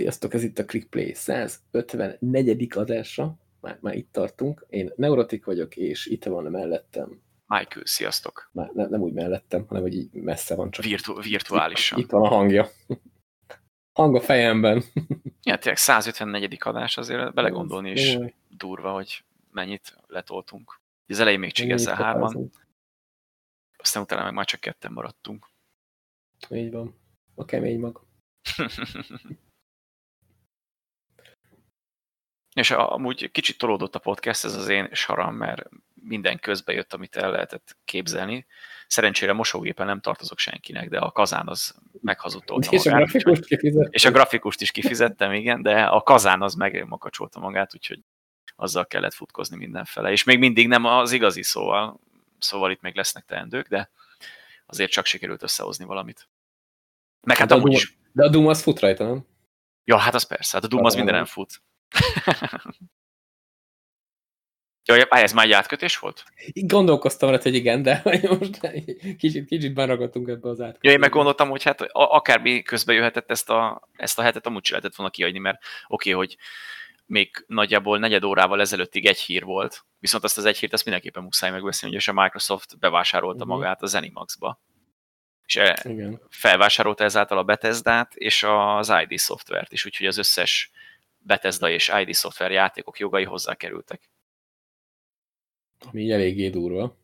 Sziasztok, ez itt a ClickPlay 154. adása. Már, már itt tartunk. Én Neurotik vagyok, és itt van mellettem. Michael, sziasztok. Már ne, nem úgy mellettem, hanem hogy így messze van. Csak Virtu virtuálisan. Itt, itt van a hangja. Hang a fejemben. Ja, tényleg 154. adás azért belegondolni is Jaj. durva, hogy mennyit letoltunk. Az elején még csigezzel Mennyit hárman, aztán utána meg már csak ketten maradtunk. Így van. A kemény mag. És a- amúgy kicsit tolódott a podcast, ez az én saram, mert minden közbe jött, amit el lehetett képzelni. Szerencsére mosógépen nem tartozok senkinek, de a kazán az meghazudtolta És a grafikust kifizet. És a grafikust is kifizettem, igen, de a kazán az megmakacsolta magát, úgyhogy azzal kellett futkozni mindenfele. És még mindig nem az igazi, szóval, szóval itt még lesznek teendők, de azért csak sikerült összehozni valamit. Meg hát De a amúgy Doom- is. De a Doom az fut rajta, nem? Ja, hát az persze, hát a Doom az Kazán. mindenen fut. Jaj, á, ez már egy átkötés volt? Gondolkoztam rá, hogy igen, de most kicsit, kicsit beragadtunk ebbe az át. Ja, én meg gondoltam, hogy hát akármi közbe jöhetett ezt a, ezt a hetet, amúgy se lehetett volna kiadni, mert oké, okay, hogy még nagyjából negyed órával ezelőttig egy hír volt, viszont azt az egy hírt, ezt mindenképpen muszáj megbeszélni, hogy a Microsoft bevásárolta Mhm. magát a Zenimax-ba. És e- Igen. felvásárolta ezáltal a Bethesda-t és az ID szoftvert is, úgyhogy az összes Bethesda és ID szoftver játékok jogai hozzákerültek. Ami eléggé durva.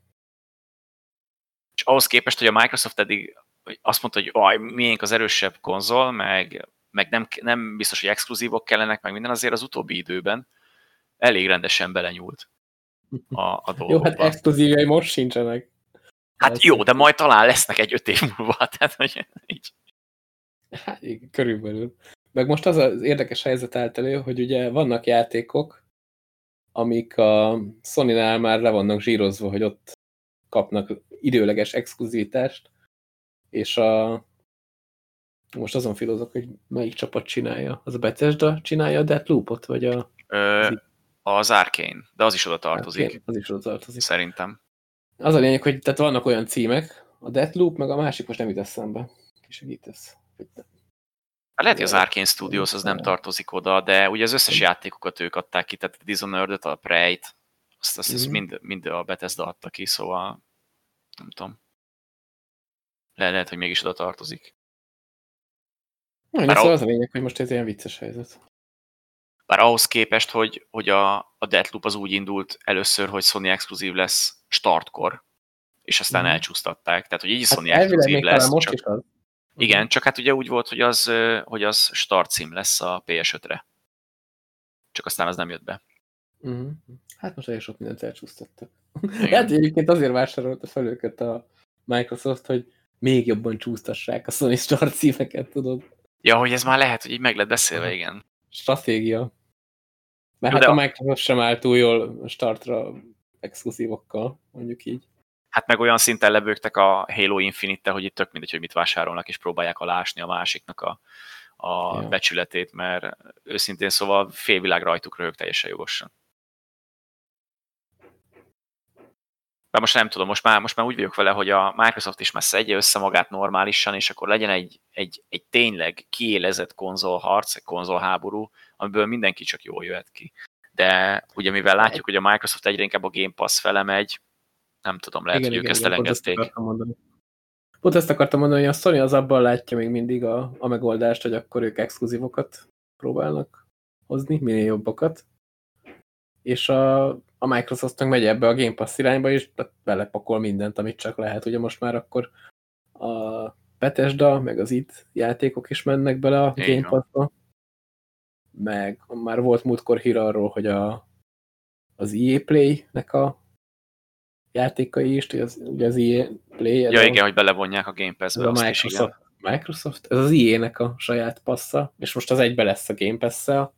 És ahhoz képest, hogy a Microsoft eddig azt mondta, hogy aj, miénk az erősebb konzol, meg, meg nem, nem biztos, hogy exkluzívok kellenek, meg minden, azért az utóbbi időben elég rendesen belenyúlt a, a Jó, dolgokba. hát exkluzívjai most sincsenek. hát jó, de majd talán lesznek egy öt év múlva, tehát hogy így. Hát körülbelül. Meg most az az érdekes helyzet állt elő, hogy ugye vannak játékok, amik a Sony-nál már le vannak zsírozva, hogy ott kapnak időleges exkluzivitást, és a most azon filozok, hogy melyik csapat csinálja. Az a Bethesda csinálja a Deathloop-ot, vagy a... Ö, az Arkane, de az is oda tartozik, Az is oda tartozik. szerintem. Az a lényeg, hogy tehát vannak olyan címek, a Deathloop, meg a másik most nem jut eszembe. Ki segítesz? Hogy Hát lehet, hogy az Arkane Studios az nem tartozik oda, de ugye az összes játékokat ők adták ki, tehát a Dishonored-et, a Prey-t, azt, azt, azt Mhm. mind, mind a Bethesda adta ki, szóval nem tudom. Le, lehet, hogy mégis oda tartozik. Bár szóval az a lényeg, hogy most ez ilyen vicces helyzet. Bár ahhoz képest, hogy, hogy a, a Deathloop az úgy indult először, hogy Sony exkluzív lesz startkor, és aztán Mhm. elcsúsztatták. Tehát, hogy így Hát Sony exkluzív lesz. most csak, is az. Igen, csak hát ugye úgy volt, hogy az, hogy az start cím lesz a PS5-re. Csak aztán az nem jött be. Uh-huh. Hát most elég sok mindent elcsúsztattak. Hát egyébként azért vásárolta fel őket a Microsoft, hogy még jobban csúsztassák a Sony Star címeket, tudod? Ja, hogy ez már lehet, hogy így meg lett beszélve, igen. Stratégia. Mert hát de a a- Microsoft sem áll túl jól startra exkluzívokkal, mondjuk így. Hát meg olyan szinten lebőgtek a Halo Infinite-tel, hogy itt tök mindegy, hogy mit vásárolnak, és próbálják alásni a másiknak a, a Ja. becsületét, mert őszintén szóval félvilág rajtuk röhög teljesen jogosan. Bár most nem tudom, most már, most már úgy vagyok vele, hogy a Microsoft is már szedje össze magát normálisan, és akkor legyen egy, egy, egy tényleg kiélezett konzolharc, egy konzolháború, amiből mindenki csak jól jöhet ki. De ugye mivel látjuk, hogy a Microsoft egyre inkább a Game Pass fele megy, nem tudom, lehet, hogy ők ezt pont elengedték. akartam. Pont ezt akartam mondani, hogy a Sony az abban látja még mindig a, a megoldást, hogy akkor ők exkluzívokat próbálnak hozni, minél jobbakat. És a, a Microsoft meg megy ebbe a Game Pass irányba, és belepakol mindent, amit csak lehet. Ugye most már akkor a Bethesda, meg az itt játékok is mennek bele a Game. Pass-ba. Meg már volt múltkor hír arról, hogy a, az EA Play-nek a játékai is, az, ugye az EA Play, Ja, igen, hogy belevonják a Game Pass-be a azt is. Microsoft, Microsoft, ez az EA-nek a saját passza, és most az egybe lesz a Game Pass-szel,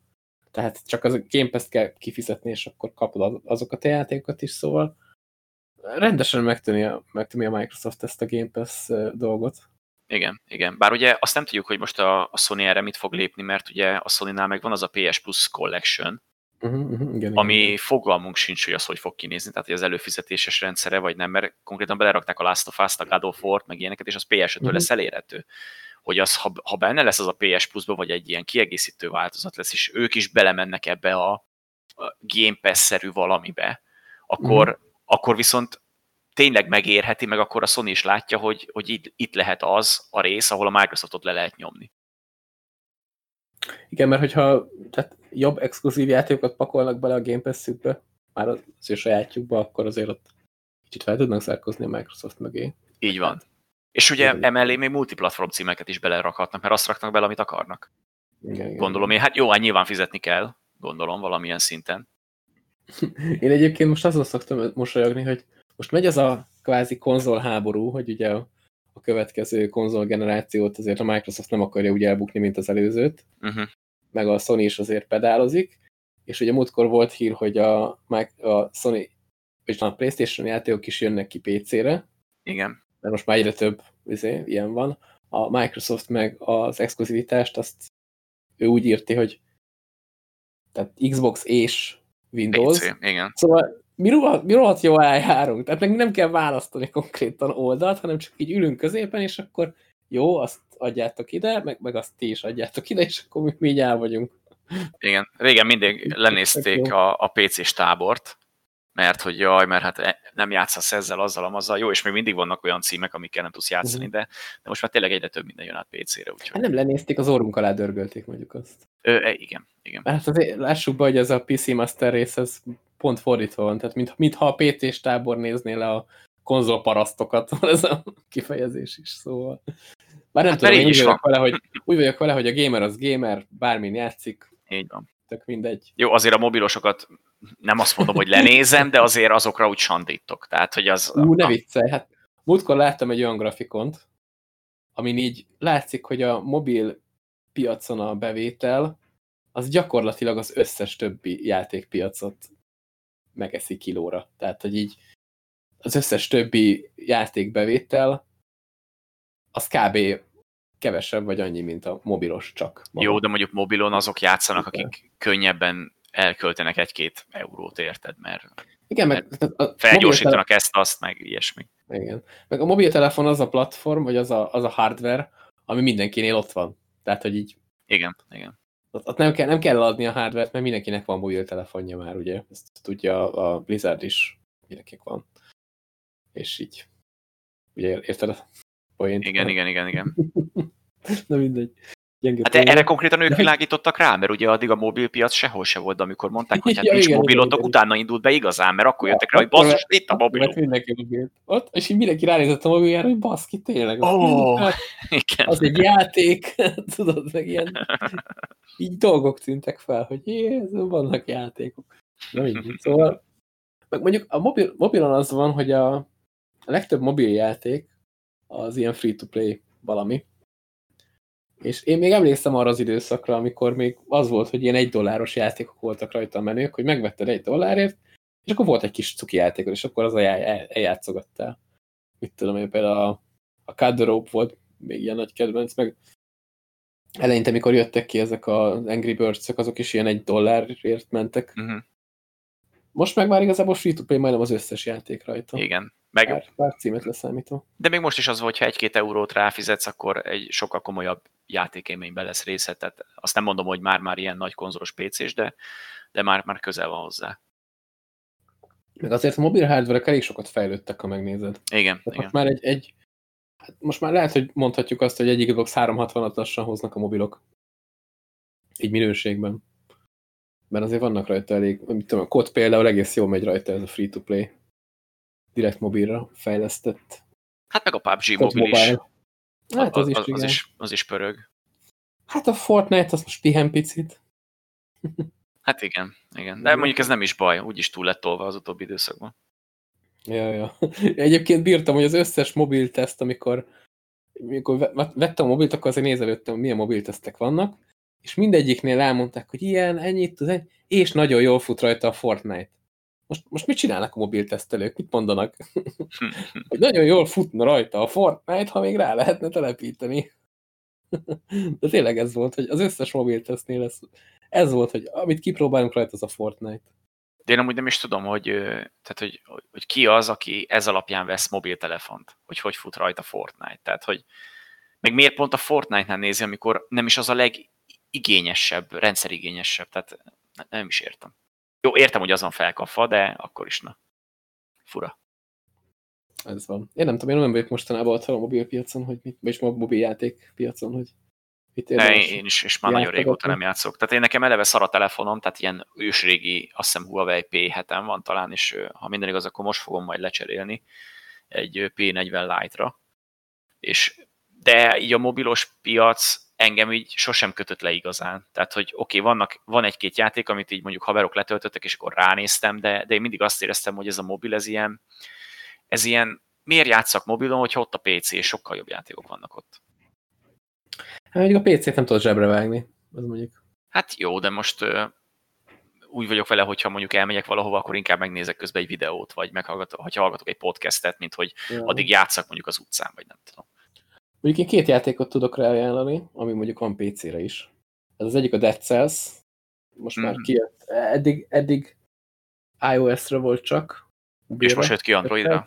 tehát csak az a Game Pass-t kell kifizetni, és akkor kapod az- azokat a játékokat is, szóval rendesen megtömi a, megtömi a Microsoft ezt a Game Pass dolgot. Igen, igen. Bár ugye azt nem tudjuk, hogy most a, a Sony erre mit fog lépni, mert ugye a Sony-nál meg van az a PS Plus Collection, Uh-huh, uh-huh, igen, ami igen. fogalmunk sincs, hogy az hogy fog kinézni, tehát hogy az előfizetéses rendszere, vagy nem, mert konkrétan belerakták a Last of Us-t, a God of War-t, meg ilyeneket, és az PS5-től Mhm. lesz elérhető. hogy az, ha, ha benne lesz az a PS Plus-ba, vagy egy ilyen kiegészítő változat lesz, és ők is belemennek ebbe a, a Game Pass-szerű valamibe, akkor, mm. akkor viszont tényleg megérheti, meg akkor a Sony is látja, hogy, hogy itt, itt lehet az a rész, ahol a Microsoftot le lehet nyomni. Igen, mert hogyha tehát jobb exkluzív játékokat pakolnak bele a Game Pass-ükbe, már az ő sajátjukba, akkor azért ott kicsit fel tudnak zárkozni a Microsoft mögé. Így van. És ugye emellé még multiplatform címeket is belerakhatnak, mert azt raknak bele, amit akarnak. Igen, gondolom én. Hát jó, hát nyilván fizetni kell, gondolom, valamilyen szinten. Én egyébként most azon szoktam mosolyogni, hogy most megy az a kvázi konzol háború, hogy ugye a, a következő konzol generációt azért a Microsoft nem akarja úgy elbukni, mint az előzőt, uh -huh. Meg a Sony is azért pedálozik, és ugye múltkor volt hír, hogy a, a Sony és a Playstation játékok is jönnek ki PC-re. Igen. Mert most már egyre több izé, ilyen van. A Microsoft meg az exkluzivitást, azt ő úgy írti, hogy tehát Xbox és Windows. PC, igen. Szóval mi rohadt, mi rohadt jól eljárunk. Tehát meg nem kell választani konkrétan oldalt, hanem csak így ülünk középen, és akkor jó, azt adjátok ide, meg, meg azt ti is adjátok ide, és akkor mi, így el vagyunk. Igen, régen mindig lenézték a, a PC-s tábort, mert hogy jaj, mert hát e, nem játszasz ezzel, azzal, azzal, jó, és még mindig vannak olyan címek, amikkel nem tudsz játszani, uh-huh. de, de most már tényleg egyre több minden jön át PC-re. Úgyhogy... Hát nem lenézték, az orrunk alá dörgölték mondjuk azt. Ö, e, igen, igen. Hát azért lássuk be, hogy ez a PC Master rész, ez pont fordítva van, tehát mint, mintha a PC-s tábor nézné le a konzolparasztokat, van ez a kifejezés is, szóval. Már nem hát tudom, úgy vagyok, vele, hogy, úgy vagyok vele, hogy a gamer az gamer, bármin játszik. Így van. Tök mindegy. Jó, azért a mobilosokat nem azt mondom, hogy lenézem, de azért azokra úgy sandítok. Tehát, hogy az... Ú, ne viccelj, hát múltkor láttam egy olyan grafikont, amin így látszik, hogy a mobil piacon a bevétel, az gyakorlatilag az összes többi játékpiacot megeszi kilóra. Tehát, hogy így az összes többi játékbevétel az kb. kevesebb vagy annyi, mint a mobilos csak. Maga. Jó, de mondjuk mobilon azok játszanak, akik könnyebben elköltenek egy-két eurót, érted? Mert, igen, meg, mert felgyorsítanak ezt, azt, meg ilyesmi. Igen. Meg a mobiltelefon az a platform, vagy az a, az a hardware, ami mindenkinél ott van. Tehát, hogy így... Igen, igen. Ott, ott nem, kell, nem kell adni a hardware mert mindenkinek van mobiltelefonja már, ugye? Ezt tudja a Blizzard is, mindenkinek van. És így. Ugye érted a poént? Igen, igen, igen, igen. Na mindegy. Gyenge hát erre konkrétan ők világítottak rá, mert ugye addig a mobilpiac sehol se volt, amikor mondták, hogy hát ja, nincs igen, mobilotok, igen, utána indult be igazán, mert akkor jöttek rá, hogy basszus, itt a mobilok. Mindenki. Ott, és így mindenki ránézett a mobiljára, hogy baszki, tényleg. Oh, az, igen. az egy játék, tudod, meg ilyen így dolgok tűntek fel, hogy jézus, vannak játékok. Na mindig. Szóval, meg mondjuk a mobil, mobilon az van, hogy a, a legtöbb mobiljáték az ilyen free-to-play valami, és én még emlékszem arra az időszakra, amikor még az volt, hogy ilyen egy dolláros játékok voltak rajta a menők, hogy megvetted egy dollárért, és akkor volt egy kis cuki játékod, és akkor az eljátszogattál. Mit tudom én, például a, a Cut Rope volt még ilyen nagy kedvenc, meg eleinte, mikor jöttek ki ezek az Angry birds azok is ilyen egy dollárért mentek. Uh mhm. -huh. Most meg már igazából free-to-play majdnem az összes játék rajta. Igen. Meg... Pár, pár címet leszámítva. De még most is az, hogy ha egy-két eurót ráfizetsz, akkor egy sokkal komolyabb játékélményben lesz része, tehát azt nem mondom, hogy már-már ilyen nagy konzolos PC-s, de, de már, már közel van hozzá. Meg azért a mobil hardware elég sokat fejlődtek, ha megnézed. Igen, igen. Most már egy, egy hát most már lehet, hogy mondhatjuk azt, hogy egy Xbox 360-at lassan hoznak a mobilok. Így minőségben. Mert azért vannak rajta elég, mit tudom, a kod például egész jól megy rajta ez a free-to-play. Direkt mobilra fejlesztett. Hát meg a PUBG mobil mobile. is. Hát az, az, is, az, is, az is pörög. Hát a Fortnite az most pihen picit. Hát igen, igen. De mondjuk ez nem is baj, úgyis túl lett tolva az utóbbi időszakban. Ja, ja. Egyébként bírtam, hogy az összes mobilteszt, amikor, amikor vettem a mobilt, akkor azért nézelődtem, milyen mobiltesztek vannak, és mindegyiknél elmondták, hogy ilyen, ennyit tud, és nagyon jól fut rajta a Fortnite. Most, most mit csinálnak a mobiltesztelők? Mit mondanak? hogy nagyon jól futna rajta a Fortnite, ha még rá lehetne telepíteni. De tényleg ez volt, hogy az összes mobiltesztnél ez, ez volt, hogy amit kipróbálunk rajta, az a Fortnite. De én amúgy nem is tudom, hogy, tehát, hogy, hogy ki az, aki ez alapján vesz mobiltelefont, hogy hogy fut rajta Fortnite. Tehát, hogy Meg miért pont a Fortnite-nál nézi, amikor nem is az a legigényesebb, rendszerigényesebb, tehát nem is értem. Jó, értem, hogy azon felkapva, de akkor is na. Fura. Ez van. Én nem tudom, én nem vagyok mostanában ott a mobilpiacon, hogy mit, vagyis a mobiljáték piacon, hogy mit ne, én is, és már nagyon régóta nem játszok. Tehát én nekem eleve szar a telefonom, tehát ilyen ősrégi, azt hiszem Huawei P7-en van talán, és ha minden igaz, akkor most fogom majd lecserélni egy P40 Lite-ra. És, de így a mobilos piac engem így sosem kötött le igazán. Tehát, hogy oké, okay, vannak, van egy-két játék, amit így mondjuk haverok letöltöttek, és akkor ránéztem, de, de én mindig azt éreztem, hogy ez a mobil, ez ilyen, ez ilyen, miért játszak mobilon, hogyha ott a PC, és sokkal jobb játékok vannak ott. Hát mondjuk a PC-t nem tudod zsebre vágni, az mondjuk. Hát jó, de most ö, úgy vagyok vele, hogyha mondjuk elmegyek valahova, akkor inkább megnézek közben egy videót, vagy meghallgatok, hogyha hallgatok egy podcastet, mint hogy ja. addig játszak mondjuk az utcán, vagy nem tudom. Mondjuk én két játékot tudok rá ajánlani, ami mondjuk van PC-re is. Ez az egyik a Dead Cells, most mm már mhm. kijött. Eddig, eddig iOS-ra volt csak. És most jött ki Androidra?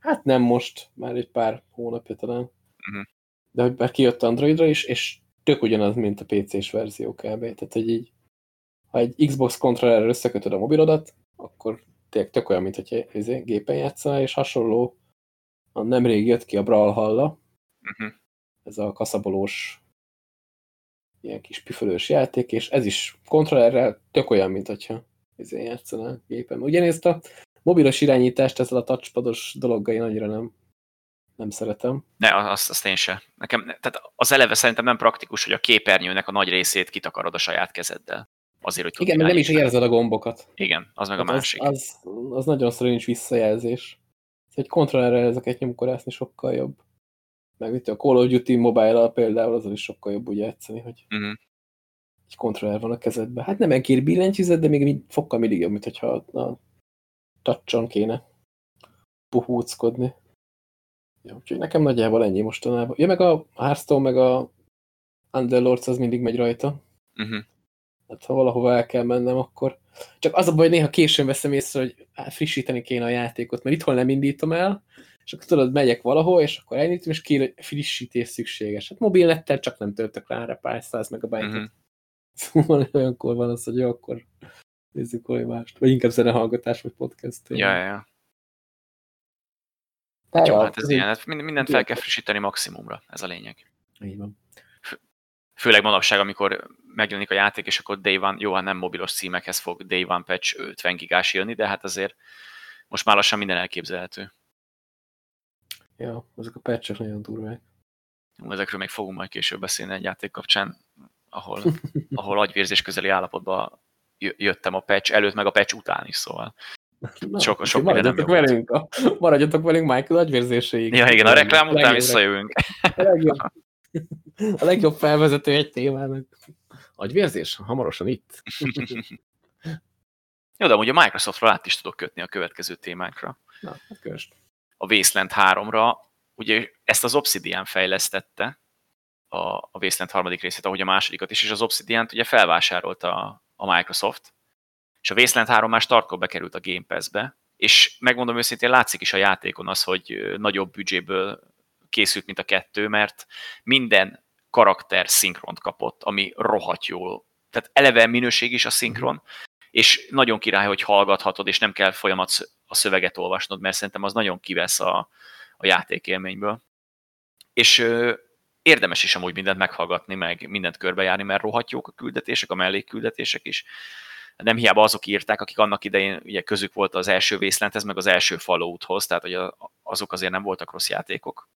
Hát nem most, már egy pár hónapja talán. -huh. De hogy már kijött Androidra is, és tök ugyanaz, mint a PC-s verzió kb. Tehát, hogy így, ha egy Xbox kontrollerre összekötöd a mobilodat, akkor tényleg tök olyan, mint hogy izé, gépen játszol, és hasonló, nemrég jött ki a Brawlhalla, mhm. ez a kaszabolós ilyen kis püfölős játék, és ez is kontrollerrel tök olyan, mint hogyha izé játszanál gépen. Ugyanezt a mobilos irányítást ezzel a touchpados dologgal én annyira nem, nem szeretem. Ne, azt, azt én se. Nekem, tehát az eleve szerintem nem praktikus, hogy a képernyőnek a nagy részét kitakarod a saját kezeddel. Azért, hogy Igen, meg nem is érzed a gombokat. Igen, az meg hát a másik. Az, az, az nagyon szorú nincs visszajelzés. Egy kontrollerre ezeket nyomkorászni sokkal jobb. Meg itt a Call of Duty mobile például azon is sokkal jobb úgy játszani, hogy uh mhm. -huh. egy kontroller van a kezedben. Hát nem egy billentyűzet, de még fokkal mindig jobb, mint hogyha a tacson kéne puhúckodni. Ja, úgyhogy nekem nagyjából ennyi mostanában. Ja, meg a Hearthstone, meg a Underlords az mindig megy rajta. Uh -huh. Hát ha valahova el kell mennem, akkor... Csak az a baj, hogy néha későn veszem észre, hogy frissíteni kéne a játékot, mert itthon nem indítom el, és akkor tudod, megyek valahol, és akkor elindítom, és hogy frissítés szükséges. Hát mobilnettel csak nem töltök rá pár száz megabajtot. Uh -huh. Szóval olyankor van az, hogy jó, akkor nézzük valami mást. Vagy inkább zenehallgatás, vagy podcast. Ja, ja, ja. Hát jó, hát ez ilyen, hát mindent fel kell frissíteni maximumra, ez a lényeg. Így van. Főleg manapság, amikor megjelenik a játék, és akkor Day One, jó, hát nem mobilos címekhez fog Day One patch 50 gigás jönni, de hát azért most már lassan minden elképzelhető. Ja, ezek a patchek nagyon durvák. Ezekről még fogunk majd később beszélni egy játék kapcsán, ahol, ahol agyvérzés közeli állapotban jöttem a patch előtt, meg a patch után is, szóval. Na, sok, sok maradjatok velünk, a, maradjatok velünk Michael agyvérzéséig. Ja, igen, a reklám után visszajövünk. A legjobb, a legjobb felvezető egy témának. Agyvérzés? Hamarosan itt. Jó, de amúgy a Microsoftról át is tudok kötni a következő témánkra. Na, hát köst. A Wasteland 3-ra, ugye ezt az Obsidian fejlesztette, a, a Wasteland harmadik részét, ahogy a másodikat is, és az Obsidian-t ugye felvásárolta a Microsoft, és a Wasteland 3 már startkor bekerült a Game Pass-be, és megmondom őszintén, látszik is a játékon az, hogy nagyobb büdzséből készült, mint a kettő, mert minden karakter szinkront kapott, ami rohadt jó. Tehát eleve minőség is a szinkron, és nagyon király, hogy hallgathatod, és nem kell folyamat a szöveget olvasnod, mert szerintem az nagyon kivesz a, a játékélményből. És érdemes is amúgy mindent meghallgatni, meg mindent körbejárni, mert rohadt jók a küldetések, a mellékküldetések is. Nem hiába azok írták, akik annak idején ugye közük volt az első vészlenthez, meg az első Fallouthoz, tehát hogy azok azért nem voltak rossz játékok.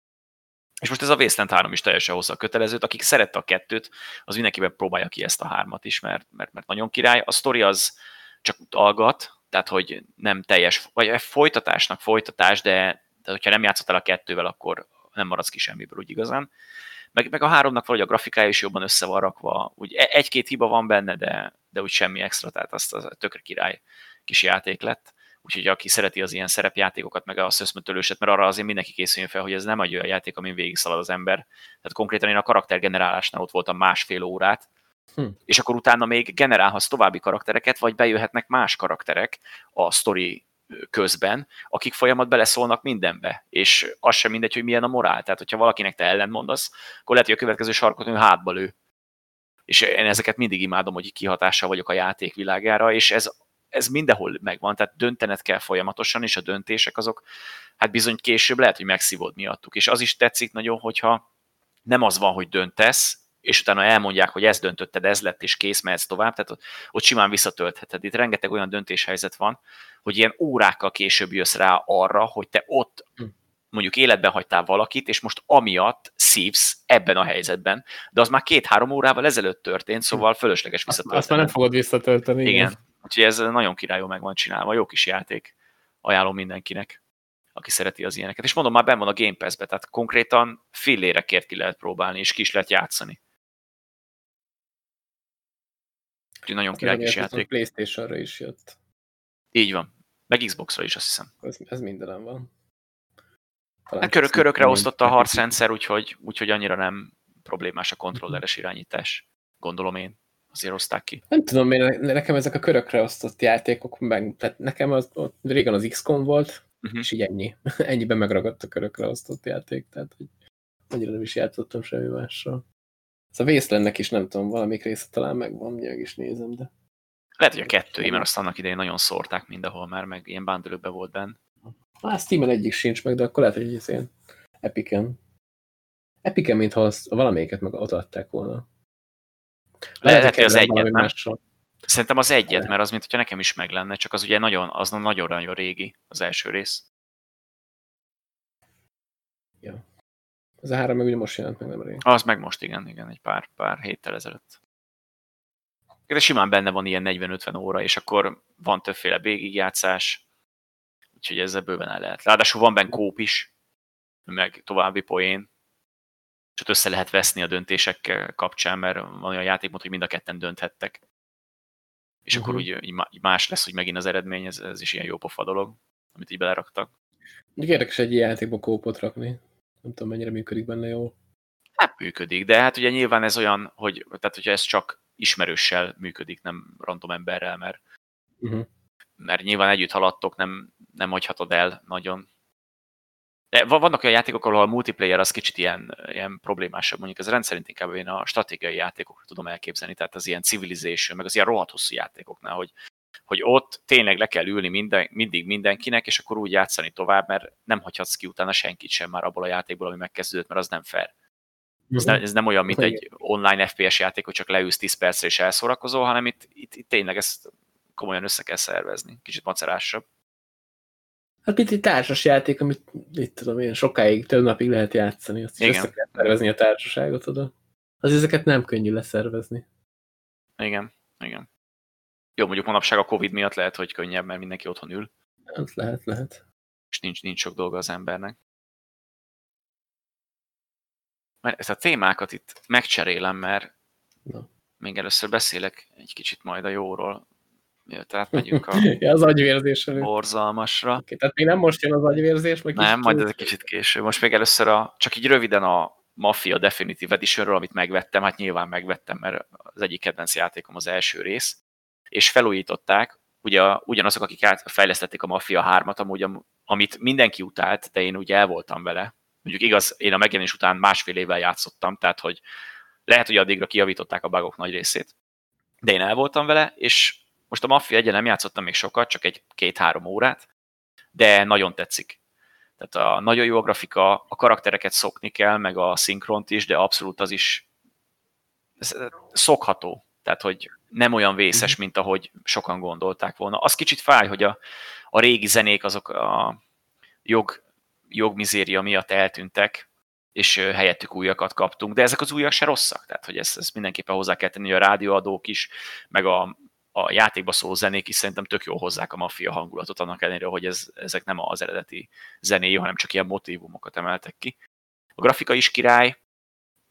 És most ez a Wasteland 3 is teljesen hozza a kötelezőt, akik szerette a kettőt, az mindenkiben próbálja ki ezt a hármat is, mert, mert, mert nagyon király. A sztori az csak utalgat, tehát hogy nem teljes, vagy folytatásnak folytatás, de, de hogyha nem játszott el a kettővel, akkor nem maradsz ki semmiből úgy igazán meg, meg a háromnak valahogy a grafikája is jobban össze van rakva, úgy e- egy-két hiba van benne, de, de úgy semmi extra, tehát azt az tökre király kis játék lett. Úgyhogy aki szereti az ilyen szerepjátékokat, meg a szöszmötölőset, mert arra azért mindenki készüljön fel, hogy ez nem egy olyan játék, amin végig szalad az ember. Tehát konkrétan én a karaktergenerálásnál ott voltam másfél órát, hm. és akkor utána még generálhatsz további karaktereket, vagy bejöhetnek más karakterek a sztori közben, akik folyamat beleszólnak mindenbe, és az sem mindegy, hogy milyen a morál. Tehát, hogyha valakinek te ellen mondasz, akkor lehet, hogy a következő sarkot ő hátba lő. És én ezeket mindig imádom, hogy kihatással vagyok a játék világára, és ez, ez mindenhol megvan, tehát döntened kell folyamatosan, és a döntések azok, hát bizony később lehet, hogy megszívod miattuk. És az is tetszik nagyon, hogyha nem az van, hogy döntesz, és utána elmondják, hogy ez döntötted, ez lett, és kész, mehetsz tovább, tehát ott, ott simán visszatöltheted. Itt rengeteg olyan döntéshelyzet van, hogy ilyen órákkal később jössz rá arra, hogy te ott mondjuk életben hagytál valakit, és most amiatt szívsz ebben a helyzetben, de az már két-három órával ezelőtt történt, szóval fölösleges visszatölteni. Azt már nem fogod visszatölteni. Igen. igen. Úgyhogy ez nagyon királyó meg van csinálva, jó kis játék. Ajánlom mindenkinek, aki szereti az ilyeneket. És mondom, már benn van a Game Pass-be, tehát konkrétan fillérekért ki lehet próbálni, és ki is lehet játszani. Úgyhogy nagyon király kis játék. Playstation-ra is jött. Így van. Meg Xbox-ra is, azt hiszem. Ez, ez mindenem van. Talán hát körök, körökre osztotta a harcrendszer, úgyhogy, úgyhogy annyira nem problémás a kontrolleres irányítás. Gondolom én. Azért oszták ki. Nem tudom, én, nekem ezek a körökre osztott játékok, meg, tehát nekem az, ott régen az XCOM volt, uh-huh. és így ennyi. Ennyiben megragadt a körökre osztott játék, tehát hogy annyira nem is játszottam semmi mással. Ez a Wastelandnek is nem tudom, valamik része talán megvan, meg is nézem, de... Lehet, hogy a kettő, mert azt annak idején nagyon szórták mindenhol már, meg ilyen bundle volt benne. Hát Steam-en egyik sincs meg, de akkor lehet, hogy ez ilyen Epiken. Epiken, mintha azt valamelyiket meg odaadták volna. Lehet, lehet hogy az egyet, nem? Szerintem az egyet, mert az, mint hogyha nekem is meg lenne, csak az ugye nagyon, az nagyon-nagyon régi, az első rész. Ja. Az a három meg ugye most jelent meg nem rég. Az meg most, igen, igen, egy pár, pár héttel ezelőtt. De simán benne van ilyen 40-50 óra, és akkor van többféle végigjátszás, úgyhogy ezzel bőven el lehet. Ráadásul van benne kóp is, meg további poén, és ott össze lehet veszni a döntések kapcsán, mert van olyan játékmód, hogy mind a ketten dönthettek. És uh-huh. akkor úgy, úgy más lesz, hogy megint az eredmény, ez, ez is ilyen jó pofa dolog, amit így beleraktak. Érdekes egy játékba kópot rakni. Nem tudom, mennyire működik benne jól. Hát működik, de hát ugye nyilván ez olyan, hogy tehát hogyha ez csak ismerőssel működik, nem random emberrel, mert, uh-huh. mert nyilván együtt haladtok, nem, nem hagyhatod el nagyon. Vannak olyan játékok, ahol a multiplayer az kicsit ilyen, ilyen problémásabb, mondjuk ez rendszerint inkább én a stratégiai játékokra tudom elképzelni, tehát az ilyen Civilization, meg az ilyen rohadt hosszú játékoknál, hogy, hogy ott tényleg le kell ülni minden, mindig mindenkinek, és akkor úgy játszani tovább, mert nem hagyhatsz ki utána senkit sem már abból a játékból, ami megkezdődött, mert az nem fair. Ez, nem, ez nem olyan, mint egy online FPS játék, hogy csak leülsz 10 percre és elszórakozol, hanem itt, itt, itt tényleg ezt komolyan össze kell szervezni. Kicsit macerásabb. Hát itt egy társas játék, amit itt tudom én, sokáig, több napig lehet játszani, azt is Igen. össze kell szervezni a társaságot oda. Az ezeket nem könnyű leszervezni. Igen, igen. Jó, mondjuk manapság a Covid miatt lehet, hogy könnyebb, mert mindenki otthon ül. Hát lehet, lehet. És nincs, nincs sok dolga az embernek. Mert ezt a témákat itt megcserélem, mert Na. még először beszélek egy kicsit majd a jóról, miatt átmegyünk a ja, az borzalmasra. Okay, tehát még nem most jön az agyvérzés? Meg nem, majd ez egy kicsit késő. Most még először a, csak így röviden a Mafia Definitive Editionről, amit megvettem, hát nyilván megvettem, mert az egyik kedvenc játékom az első rész, és felújították, ugye ugyanazok, akik fejlesztették a Mafia 3-at, amúgy, amit mindenki utált, de én ugye el voltam vele. Mondjuk igaz, én a megjelenés után másfél évvel játszottam, tehát hogy lehet, hogy addigra kijavították a bugok nagy részét. De én el voltam vele, és most a Mafia egyen nem játszottam még sokat, csak egy két-három órát, de nagyon tetszik. Tehát a nagyon jó a grafika, a karaktereket szokni kell, meg a szinkront is, de abszolút az is szokható. Tehát, hogy nem olyan vészes, mhm. mint ahogy sokan gondolták volna. Az kicsit fáj, hogy a, a régi zenék azok a jog, jogmizéria miatt eltűntek, és helyettük újakat kaptunk, de ezek az újak se rosszak, tehát hogy ezt, ezt mindenképpen hozzá kell tenni, hogy a rádióadók is, meg a, a játékba szóló zenék is szerintem tök jól hozzák a maffia hangulatot, annak ellenére, hogy ez, ezek nem az eredeti zenéi, hanem csak ilyen motivumokat emeltek ki. A grafika is király,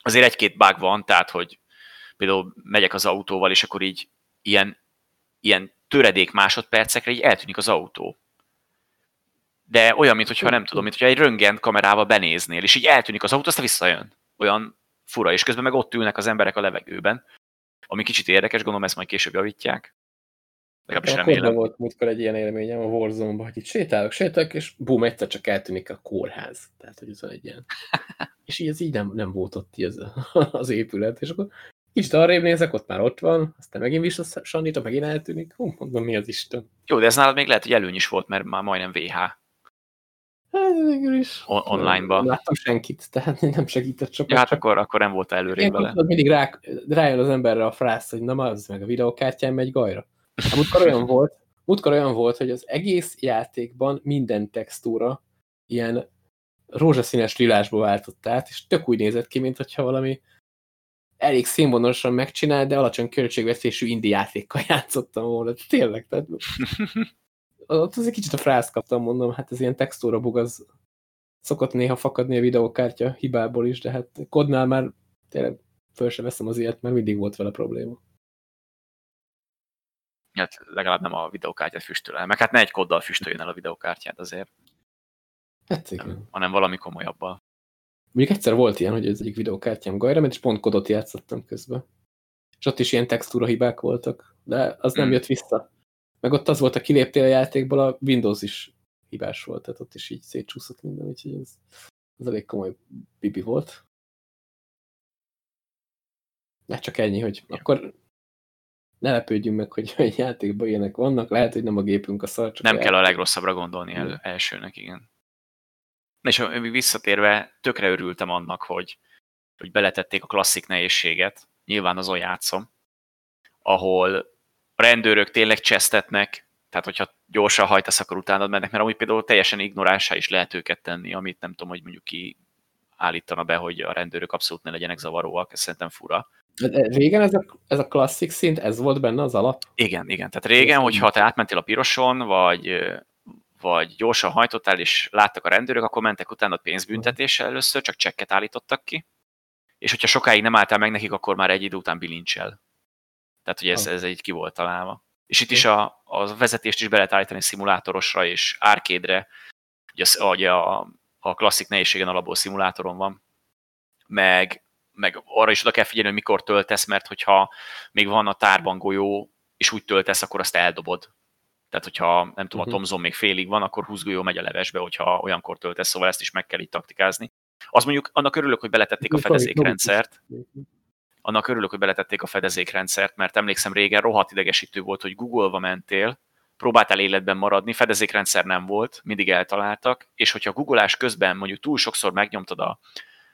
azért egy-két bug van, tehát hogy például megyek az autóval, és akkor így ilyen, ilyen töredék másodpercekre így eltűnik az autó. De olyan, mintha nem tudom, mintha egy röntgen kamerával benéznél, és így eltűnik az autó, aztán visszajön. Olyan fura, és közben meg ott ülnek az emberek a levegőben. Ami kicsit érdekes, gondolom ezt majd később javítják. Legalábbis remélem. volt múltkor egy ilyen élményem a warzone hogy itt sétálok, sétálok, és bum, egyszer csak eltűnik a kórház. Tehát, hogy ez van egy ilyen. és így ez így nem, nem volt ott így az, az épület, és akkor kicsit arrébb nézek, ott már ott van, aztán megint visszasandítom, megint eltűnik. Hú, mondom, mi az Isten. Jó, de ez nálad még lehet, hogy előny is volt, mert már majdnem VH Hát végül is. on- online-ba. Nem láttam senkit, tehát nem segített sokat. Ja, hát csak akkor, akkor nem volt előrébb vele. tudod, mindig rá, rájön az emberre a frász, hogy na az meg a videókártyán megy gajra. Hát múltkor olyan volt, múltkor olyan volt, hogy az egész játékban minden textúra ilyen rózsaszínes lilásba váltott át, és tök úgy nézett ki, mint hogyha valami elég színvonalasan megcsinált, de alacsony költségvetésű indie játékkal játszottam volna. Tényleg, tehát ott az egy kicsit a frász kaptam, mondom, hát ez ilyen textúra bug, az szokott néha fakadni a videókártya hibából is, de hát kodnál már tényleg föl sem veszem az ilyet, mert mindig volt vele probléma. Hát legalább nem a videókártyát füstöl el. Meg hát ne egy koddal füstöljön el a videókártyát azért, Hát igen. hanem valami komolyabbal. Mondjuk egyszer volt ilyen, hogy az egyik videókártyám gajra, mert is pont kodot játszottam közben. És ott is ilyen textúra hibák voltak, de az nem Hmm. jött vissza. Meg ott az volt, a kiléptél a játékból, a Windows is hibás volt, tehát ott is így szétcsúszott minden, úgyhogy ez, ez elég komoly bibi volt. De csak ennyi, hogy akkor ne lepődjünk meg, hogy a játékban ilyenek vannak, lehet, hogy nem a gépünk a szar, csak Nem a kell a legrosszabbra gondolni el, elsőnek, igen. És visszatérve, tökre örültem annak, hogy, hogy beletették a klasszik nehézséget, nyilván azon játszom, ahol a rendőrök tényleg csesztetnek, tehát hogyha gyorsan hajtasz, akkor utánad mennek, mert amúgy például teljesen ignoránsá is lehet őket tenni, amit nem tudom, hogy mondjuk ki állítana be, hogy a rendőrök abszolút ne legyenek zavaróak, ez szerintem fura. Régen ez a, ez a klasszik szint, ez volt benne az alap? Igen, igen. Tehát régen, hogyha te átmentél a piroson, vagy, vagy gyorsan hajtottál, és láttak a rendőrök, akkor mentek utána pénzbüntetéssel először, csak csekket állítottak ki. És hogyha sokáig nem álltál meg nekik, akkor már egy idő után bilincsel. Tehát, hogy ez, Ah. ez egy ki volt találva. És itt is a, a vezetést is be lehet állítani szimulátorosra és árkédre. Ugye, az, ugye a, a klasszik nehézségen alapból szimulátoron van. Meg, meg arra is oda kell figyelni, hogy mikor töltesz, mert hogyha még van a tárban golyó, és úgy töltesz, akkor azt eldobod. Tehát, hogyha nem tudom, a Mhm. Tomzon még félig van, akkor 20 golyó megy a levesbe, hogyha olyankor töltesz, szóval ezt is meg kell itt taktikázni. Az mondjuk, annak örülök, hogy beletették a fedezékrendszert, annak örülök, hogy beletették a fedezékrendszert, mert emlékszem régen rohadt idegesítő volt, hogy googolva mentél, próbáltál életben maradni, fedezékrendszer nem volt, mindig eltaláltak, és hogyha a googolás közben mondjuk túl sokszor megnyomtad a,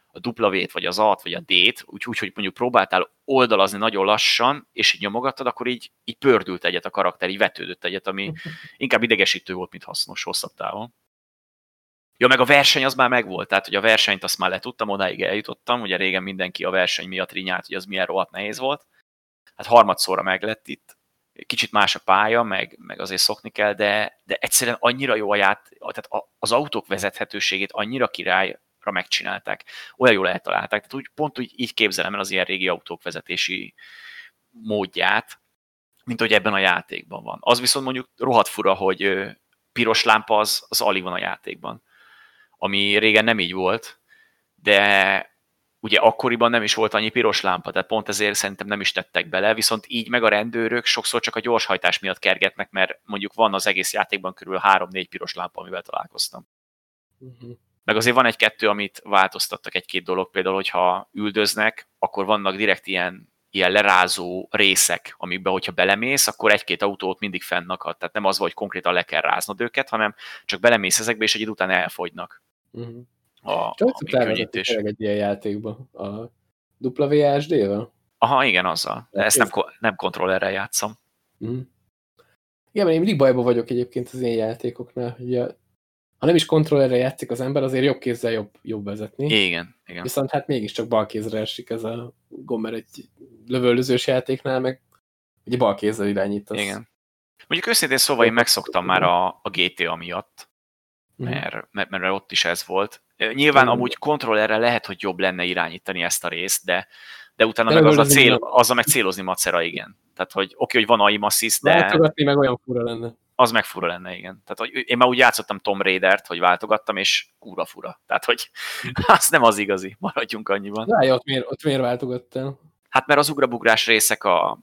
a W-t, vagy az A-t, vagy a D-t, úgyhogy hogy mondjuk próbáltál oldalazni nagyon lassan, és így nyomogattad, akkor így, így pördült egyet a karakter, így vetődött egyet, ami inkább idegesítő volt, mint hasznos hosszabb távon. Ja, meg a verseny az már megvolt, tehát hogy a versenyt azt már letudtam, odáig eljutottam, ugye régen mindenki a verseny miatt rinyált, hogy az milyen rohadt nehéz volt. Hát harmadszorra meg lett itt, kicsit más a pálya, meg, meg azért szokni kell, de, de egyszerűen annyira jó a ját, tehát a- az autók vezethetőségét annyira királyra megcsinálták, olyan jól eltalálták, tehát úgy, pont úgy így képzelem el az ilyen régi autók vezetési módját, mint hogy ebben a játékban van. Az viszont mondjuk rohadt fura, hogy piros lámpa az, az alig van a játékban. Ami régen nem így volt, de ugye akkoriban nem is volt annyi piros lámpa, tehát pont ezért szerintem nem is tettek bele, viszont így meg a rendőrök sokszor csak a gyorshajtás miatt kergetnek, mert mondjuk van az egész játékban körül 3-4 piros lámpa, amivel találkoztam. Mhm. Meg azért van egy-kettő, amit változtattak egy-két dolog, például, hogyha üldöznek, akkor vannak direkt ilyen, ilyen lerázó részek, amikbe, hogyha belemész, akkor egy-két autót mindig fennakad. Tehát nem az, hogy konkrétan le kell ráznod őket, hanem csak belemész ezekbe, és egy idő után elfogynak. Mhm. A, Csak tényleg egy ilyen játékba a WASD-vel? Aha, igen, azzal. De Hát ezt nem, nem kontrollerrel játszom. Mhm. Igen, mert én mindig bajba vagyok egyébként az ilyen játékoknál, hogy a, ha nem is kontrollerre játszik az ember, azért jobb kézzel jobb, jobb vezetni. Igen, igen. Viszont hát mégiscsak bal kézre esik ez a gomber egy lövöldözős játéknál, meg ugye bal kézzel irányítasz. igen. Mondjuk őszintén szóval én megszoktam már a, a GTA miatt. Mert, mert, mert ott is ez volt. Nyilván Mhm. amúgy kontrollerre lehet, hogy jobb lenne irányítani ezt a részt, de, de utána De meg az a cél, nem. azzal meg célozni macera, igen. Tehát, hogy oké, hogy van aim assist, de Váltogatni meg olyan fura lenne. az meg fura lenne, igen. Tehát, hogy én már úgy játszottam Tom Raider-t, hogy váltogattam, és kúra fura. Tehát, hogy az nem az igazi, maradjunk annyiban. Rája, ott miért, ott miért váltogattál? Hát mert az ugrabugrás részek a,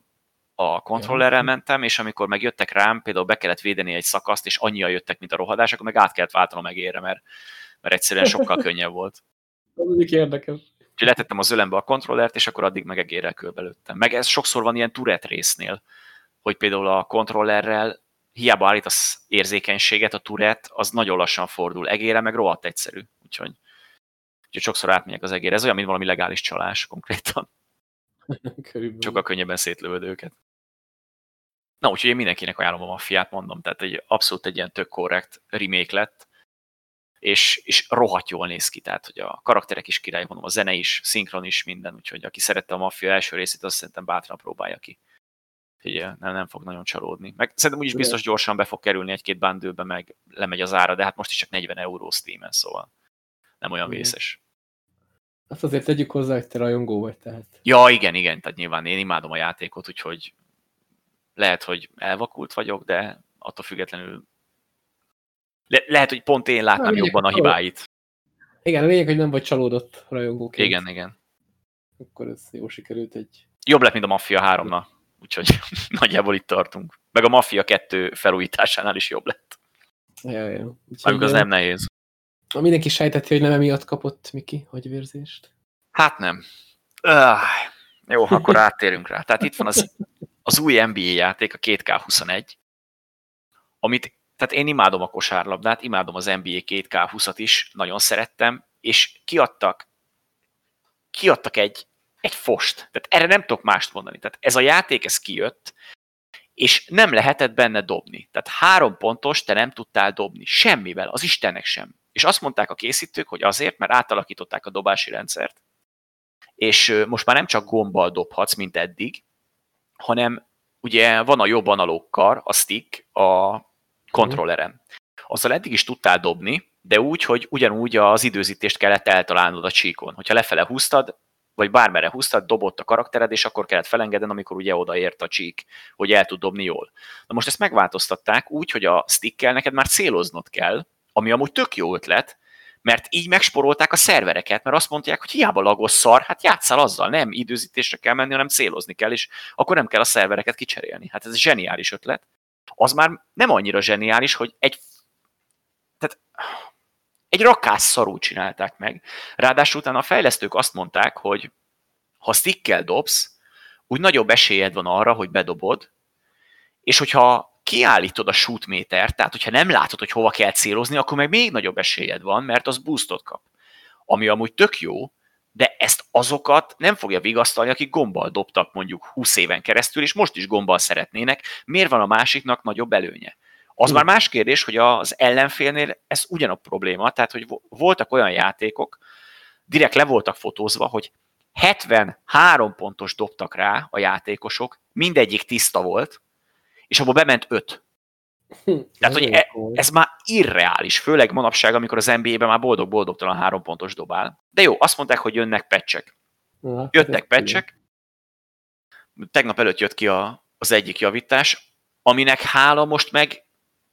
a kontrollerrel mentem, és amikor megjöttek rám, például be kellett védeni egy szakaszt, és annyian jöttek, mint a rohadás, akkor meg át kellett váltanom megére, mert, mert egyszerűen sokkal könnyebb volt. Az egyik érdekes. Úgyhogy letettem az ölembe a kontrollert, és akkor addig meg egérrel körbelőttem. Meg ez sokszor van ilyen Tourette résznél, hogy például a kontrollerrel hiába állítasz érzékenységet, a Tourette az nagyon lassan fordul. Egére meg rohadt egyszerű. Úgyhogy, úgyhogy sokszor átmegyek az egére. Ez olyan, mint valami legális csalás konkrétan. Körülbelül. Sokkal könnyebben szétlövöd őket. Na, úgyhogy én mindenkinek ajánlom a maffiát, mondom. Tehát egy abszolút egy ilyen tök korrekt remake lett, és, és rohadt jól néz ki, tehát hogy a karakterek is király, mondom, a zene is, szinkron is, minden, úgyhogy aki szerette a maffia első részét, azt szerintem bátran próbálja ki. Úgyhogy eh, nem, nem fog nagyon csalódni. Meg szerintem úgyis biztos gyorsan be fog kerülni egy-két bundle meg lemegy az ára, de hát most is csak 40 euró Steam-en, szóval nem olyan vészes. Azt azért tegyük hozzá, hogy te rajongó vagy, tehát. Ja, igen, igen, tehát nyilván én imádom a játékot, úgyhogy lehet, hogy elvakult vagyok, de attól függetlenül le- lehet, hogy pont én látnám lényeg, jobban a hibáit. Igen, a lényeg, hogy nem vagy csalódott rajongóként. Igen, igen. Akkor ez jó sikerült egy... Jobb lett, mint a Mafia 3 na úgyhogy nagyjából itt tartunk. Meg a Mafia 2 felújításánál is jobb lett. Ja, ja. Amikor az nem nehéz. Mindenki sejteti, hogy nem emiatt kapott Miki agyvérzést. Hát nem. Öh, jó, akkor áttérünk rá. Tehát itt van az, az új NBA játék, a 2K21, amit, tehát én imádom a kosárlabdát, imádom az NBA 2K20-at is, nagyon szerettem, és kiadtak, kiadtak egy, egy fost. Tehát erre nem tudok mást mondani. Tehát ez a játék, ez kijött, és nem lehetett benne dobni. Tehát három pontos te nem tudtál dobni. Semmivel, az Istennek sem. És azt mondták a készítők, hogy azért, mert átalakították a dobási rendszert, és most már nem csak gombbal dobhatsz, mint eddig, hanem ugye van a jobb analóg kar, a stick, a kontrolleren. Azzal eddig is tudtál dobni, de úgy, hogy ugyanúgy az időzítést kellett eltalálnod a csíkon. Hogyha lefele húztad, vagy bármere húztad, dobott a karaktered, és akkor kellett felengedni, amikor ugye odaért a csík, hogy el tud dobni jól. Na most ezt megváltoztatták úgy, hogy a stickkel neked már céloznod kell, ami amúgy tök jó ötlet, mert így megsporolták a szervereket, mert azt mondják, hogy hiába lagos szar, hát játszál azzal, nem időzítésre kell menni, hanem célozni kell, és akkor nem kell a szervereket kicserélni. Hát ez zseniális ötlet. Az már nem annyira zseniális, hogy egy tehát egy rakás szarú csinálták meg. Ráadásul utána a fejlesztők azt mondták, hogy ha stickkel dobsz, úgy nagyobb esélyed van arra, hogy bedobod, és hogyha kiállítod a shootmétert, tehát hogyha nem látod, hogy hova kell célozni, akkor meg még nagyobb esélyed van, mert az boostot kap. Ami amúgy tök jó, de ezt azokat nem fogja vigasztalni, akik gombbal dobtak mondjuk 20 éven keresztül, és most is gombbal szeretnének. Miért van a másiknak nagyobb előnye? Az Hm. már más kérdés, hogy az ellenfélnél ez ugyanaz probléma, tehát hogy vo- voltak olyan játékok, direkt le voltak fotózva, hogy 73 pontos dobtak rá a játékosok, mindegyik tiszta volt, és abból bement 5. Tehát, hogy e, ez már irreális, főleg manapság, amikor az NBA-ben már boldog-boldogtalan három pontos dobál. De jó, azt mondták, hogy jönnek pecsek. Jöttek pecsek, tegnap előtt jött ki a, az egyik javítás, aminek hála most meg,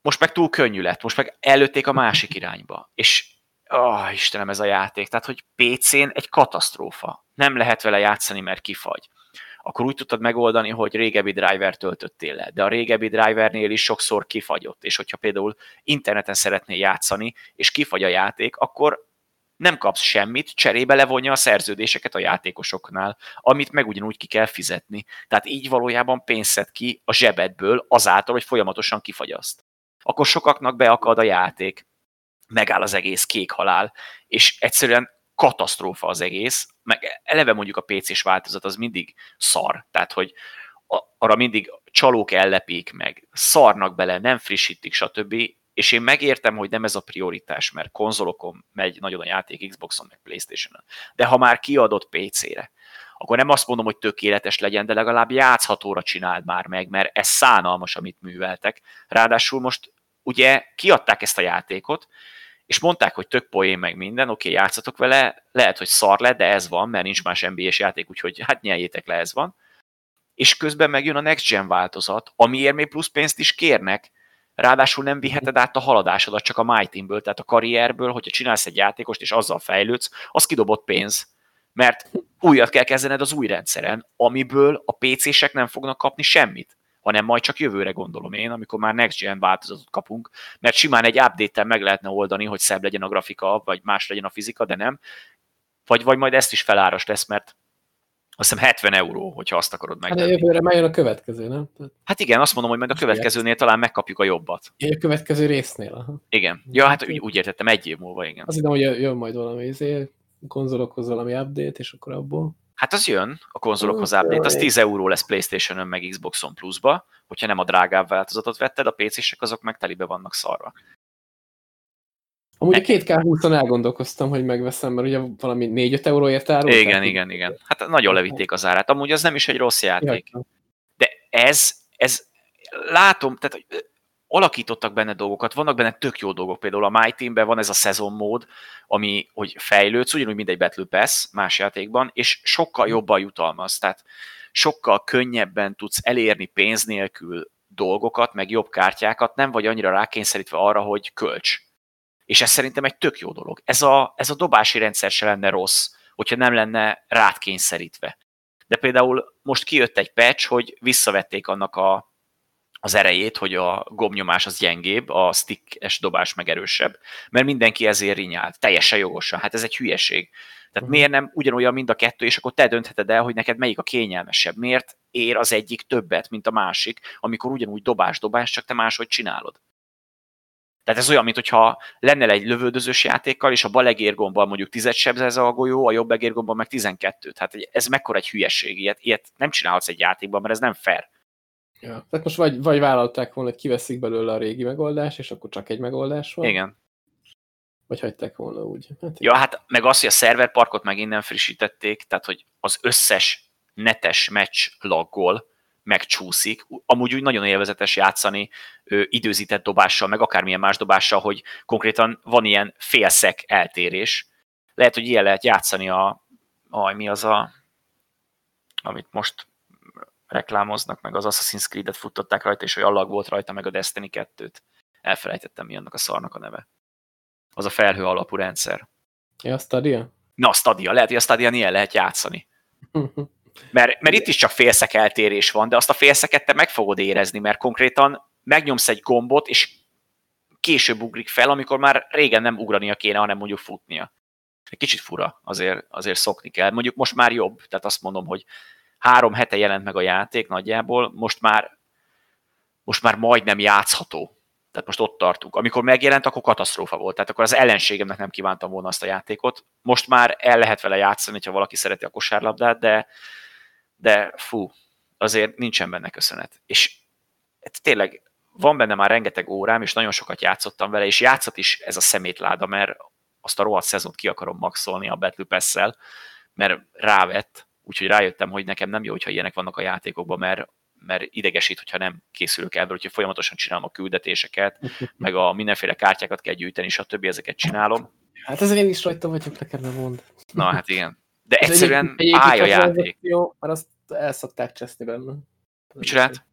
most meg túl könnyű lett, most meg előtték a másik irányba. És oh, Istenem, ez a játék, tehát, hogy PC-n egy katasztrófa. Nem lehet vele játszani, mert kifagy. Akkor úgy tudtad megoldani, hogy régebbi driver töltöttél le, de a régebbi drivernél is sokszor kifagyott, és hogyha például interneten szeretnél játszani, és kifagy a játék, akkor nem kapsz semmit, cserébe levonja a szerződéseket a játékosoknál, amit meg ugyanúgy ki kell fizetni. Tehát így valójában pénzt szed ki a zsebedből azáltal, hogy folyamatosan kifagyaszt. Akkor sokaknak beakad a játék, megáll az egész kék halál, és egyszerűen katasztrófa az egész, meg eleve mondjuk a PC-s változat az mindig szar, tehát hogy arra mindig csalók ellepik meg, szarnak bele, nem frissítik, stb és én megértem, hogy nem ez a prioritás, mert konzolokon megy nagyon a játék, Xboxon, meg Playstation-on. De ha már kiadott PC-re, akkor nem azt mondom, hogy tökéletes legyen, de legalább játszhatóra csináld már meg, mert ez szánalmas, amit műveltek. Ráadásul most ugye kiadták ezt a játékot, és mondták, hogy tök poén meg minden, oké, okay, játszatok vele, lehet, hogy szar lett, de ez van, mert nincs más NBA-s játék, úgyhogy hát nyeljétek le, ez van. És közben megjön a Next Gen változat, amiért még plusz pénzt is kérnek, ráadásul nem viheted át a haladásodat csak a My Teamből, tehát a karrierből, hogyha csinálsz egy játékost, és azzal fejlődsz, az kidobott pénz. Mert újat kell kezdened az új rendszeren, amiből a PC-sek nem fognak kapni semmit hanem majd csak jövőre gondolom én, amikor már next gen változatot kapunk, mert simán egy update-tel meg lehetne oldani, hogy szebb legyen a grafika, vagy más legyen a fizika, de nem. Vagy, vagy majd ezt is feláras lesz, mert azt hiszem 70 euró, hogyha azt akarod meg. Hát jövőre már jön a következő, nem? Hát igen, azt mondom, hogy majd a következőnél talán megkapjuk a jobbat. Igen, a következő résznél. Aha. Igen. Ja, hát úgy, úgy értettem, egy év múlva, igen. Azt hiszem, hogy jön majd valami izé, konzolokhoz valami update, és akkor abból. Hát az jön, a konzolokhoz update, az 10 euró lesz Playstation-ön meg Xbox-on pluszba, hogyha nem a drágább változatot vetted, a PC-sek azok meg telibe vannak szarva. Amúgy a 2K20-on elgondolkoztam, hogy megveszem, mert ugye valami 4-5 euróért árul. Igen, igen, igen. Hát nagyon levitték az árát. Amúgy az nem is egy rossz játék. De ez, ez látom, tehát alakítottak benne dolgokat, vannak benne tök jó dolgok, például a My Team-ben van ez a szezon mód, ami, hogy fejlődsz, ugyanúgy, mint egy Battle Pass más játékban, és sokkal jobban jutalmaz, tehát sokkal könnyebben tudsz elérni pénz nélkül dolgokat, meg jobb kártyákat, nem vagy annyira rákényszerítve arra, hogy kölcs. És ez szerintem egy tök jó dolog. Ez a, ez a dobási rendszer se lenne rossz, hogyha nem lenne rátkényszerítve. De például most kijött egy patch, hogy visszavették annak a az erejét, hogy a gombnyomás az gyengébb, a stick-es dobás meg erősebb, mert mindenki ezért rinyált. Teljesen jogosan. Hát ez egy hülyeség. Tehát uh-huh. miért nem ugyanolyan mind a kettő, és akkor te döntheted el, hogy neked melyik a kényelmesebb. Miért ér az egyik többet, mint a másik, amikor ugyanúgy dobás-dobás, csak te máshogy csinálod. Tehát ez olyan, mintha lenne egy lövöldözős játékkal, és a bal egérgombbal mondjuk 10 sebzez a golyó, a jobb egérgombbal meg 12. Tehát ez mekkora egy hülyeség, ilyet, ilyet nem csinálhatsz egy játékban, mert ez nem fair. Ja. Tehát most vagy, vagy vállalták volna, hogy kiveszik belőle a régi megoldás, és akkor csak egy megoldás van. Igen. Vagy hagyták volna úgy. Hát, ja, hát meg az, hogy a szerverparkot meg innen frissítették, tehát hogy az összes netes meccs laggol, megcsúszik. Amúgy úgy nagyon élvezetes játszani ö, időzített dobással, meg akármilyen más dobással, hogy konkrétan van ilyen félszek eltérés. Lehet, hogy ilyen lehet játszani a, a mi az a, amit most reklámoznak, meg az Assassin's Creed-et futtották rajta, és hogy allag volt rajta, meg a Destiny 2-t. Elfelejtettem, mi annak a szarnak a neve. Az a felhő alapú rendszer. Ja, a Stadia? Na, a Stadia. Lehet, hogy a Stadia ilyen lehet játszani. Mert, mert itt is csak félszek eltérés van, de azt a félszeket te meg fogod érezni, mert konkrétan megnyomsz egy gombot, és később ugrik fel, amikor már régen nem ugrania kéne, hanem mondjuk futnia. Egy kicsit fura, azért, azért szokni kell. Mondjuk most már jobb, tehát azt mondom, hogy három hete jelent meg a játék nagyjából, most már, most már majdnem játszható. Tehát most ott tartunk. Amikor megjelent, akkor katasztrófa volt. Tehát akkor az ellenségemnek nem kívántam volna azt a játékot. Most már el lehet vele játszani, ha valaki szereti a kosárlabdát, de, de fú, azért nincsen benne köszönet. És tényleg van benne már rengeteg órám, és nagyon sokat játszottam vele, és játszott is ez a szemétláda, mert azt a rohadt szezont ki akarom maxolni a Battle mert rávett, úgyhogy rájöttem, hogy nekem nem jó, hogyha ilyenek vannak a játékokban, mert, mert idegesít, hogyha nem készülök el, hogyha folyamatosan csinálom a küldetéseket, meg a mindenféle kártyákat kell gyűjteni, stb. ezeket csinálom. Hát ezért én is rajta vagyok, nekem nem mond. Na hát igen. De Ez egyszerűen egy, állj a játék. Jó, mert azt el szokták cseszni benne. Micsodát?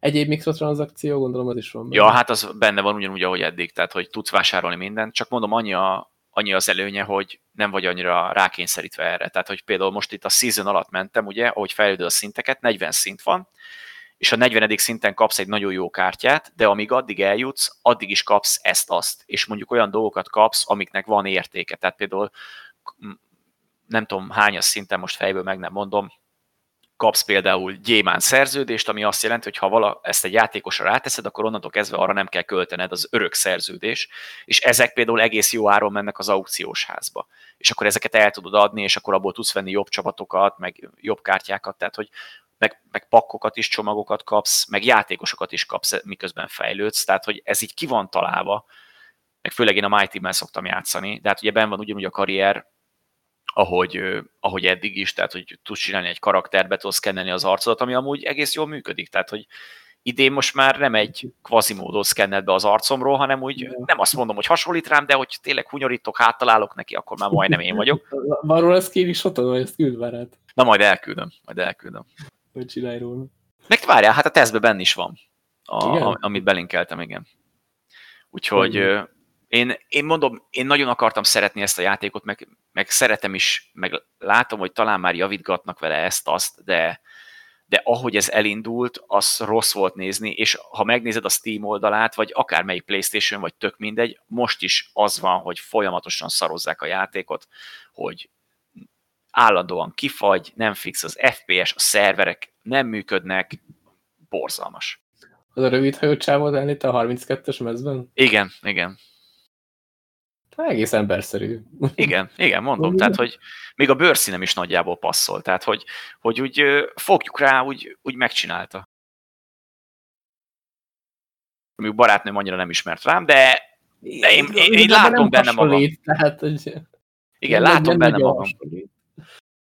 Egyéb mikrotranszakció, gondolom az is van benne. Ja, hát az benne van ugyanúgy, ahogy eddig, tehát hogy tudsz vásárolni mindent, csak mondom, annyi a, annyi az előnye, hogy nem vagy annyira rákényszerítve erre. Tehát, hogy például most itt a season alatt mentem, ugye, ahogy fejlődő a szinteket, 40 szint van, és a 40. szinten kapsz egy nagyon jó kártyát, de amíg addig eljutsz, addig is kapsz ezt-azt, és mondjuk olyan dolgokat kapsz, amiknek van értéke. Tehát például nem tudom hányas szinten, most fejből meg nem mondom, kapsz például gyémán szerződést, ami azt jelenti, hogy ha vala, ezt egy játékosra ráteszed, akkor onnantól kezdve arra nem kell költened az örök szerződés, és ezek például egész jó áron mennek az aukciós házba. És akkor ezeket el tudod adni, és akkor abból tudsz venni jobb csapatokat, meg jobb kártyákat, tehát hogy meg, meg pakkokat is, csomagokat kapsz, meg játékosokat is kapsz, miközben fejlődsz, tehát hogy ez így ki van találva, meg főleg én a Mighty-mel szoktam játszani, de hát ugye ben van ugyanúgy a karrier, ahogy, ahogy eddig is, tehát hogy tudsz csinálni egy karakterbe, tudsz szkennelni az arcodat, ami amúgy egész jól működik, tehát hogy idén most már nem egy kvazimódot szkenned be az arcomról, hanem úgy nem azt mondom, hogy hasonlít rám, de hogy tényleg hunyorítok, háttalálok neki, akkor már majdnem én vagyok. Van róla screenshotod, vagy ezt küld már át? Na majd elküldöm, majd elküldöm. Hogy csinálj róla. Meg várjál, hát a tesztben benne is van, a, a, amit belinkeltem, igen. Úgyhogy, Én, én mondom, én nagyon akartam szeretni ezt a játékot, meg, meg szeretem is, meg látom, hogy talán már javítgatnak vele ezt-azt, de, de ahogy ez elindult, az rossz volt nézni, és ha megnézed a Steam oldalát, vagy akármelyik Playstation, vagy tök mindegy, most is az van, hogy folyamatosan szarozzák a játékot, hogy állandóan kifagy, nem fix az FPS, a szerverek nem működnek, borzalmas. Az a rövid hajót csávod elnit a 32-es mezben? Igen, igen. Egész emberszerű. Igen, igen, mondom, tehát, hogy még a bőrszínem is nagyjából passzol, tehát, hogy, hogy úgy fogjuk rá, úgy, úgy megcsinálta. Mondjuk barátnőm annyira nem ismert rám, de, de én, én, én látom benne magam. Tehát, hogy igen, látom benne magam.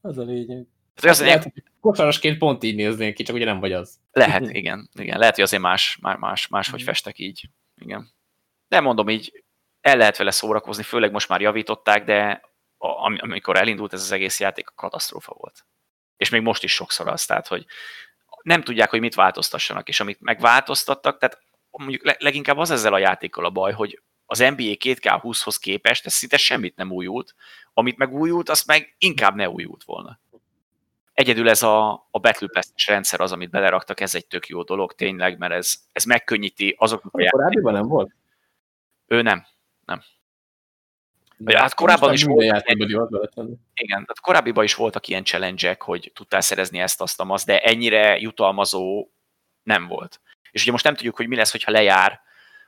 Az a lényeg. Tehát az lehet, hogy kosarasként pont így néznék ki, csak ugye nem vagy az. Lehet, igen. igen. Lehet, hogy azért más, más, más, máshogy mhm. festek így. Igen. De mondom így, el lehet vele szórakozni, főleg most már javították, de amikor elindult ez az egész játék, a katasztrófa volt. És még most is sokszor az, tehát, hogy nem tudják, hogy mit változtassanak, és amit megváltoztattak, tehát mondjuk leginkább az ezzel a játékkal a baj, hogy az NBA 2K20-hoz képest ez szinte semmit nem újult, amit meg újult, azt meg inkább ne újult volna. Egyedül ez a, a Battle pass rendszer az, amit beleraktak, ez egy tök jó dolog tényleg, mert ez, ez megkönnyíti azoknak a játékoknak. Korábbiban nem volt? Ő nem nem. De hát korábban is volt, igen, tehát korábbiban is voltak ilyen challenge hogy tudtál szerezni ezt, azt, azt, de ennyire jutalmazó nem volt. És ugye most nem tudjuk, hogy mi lesz, hogyha lejár,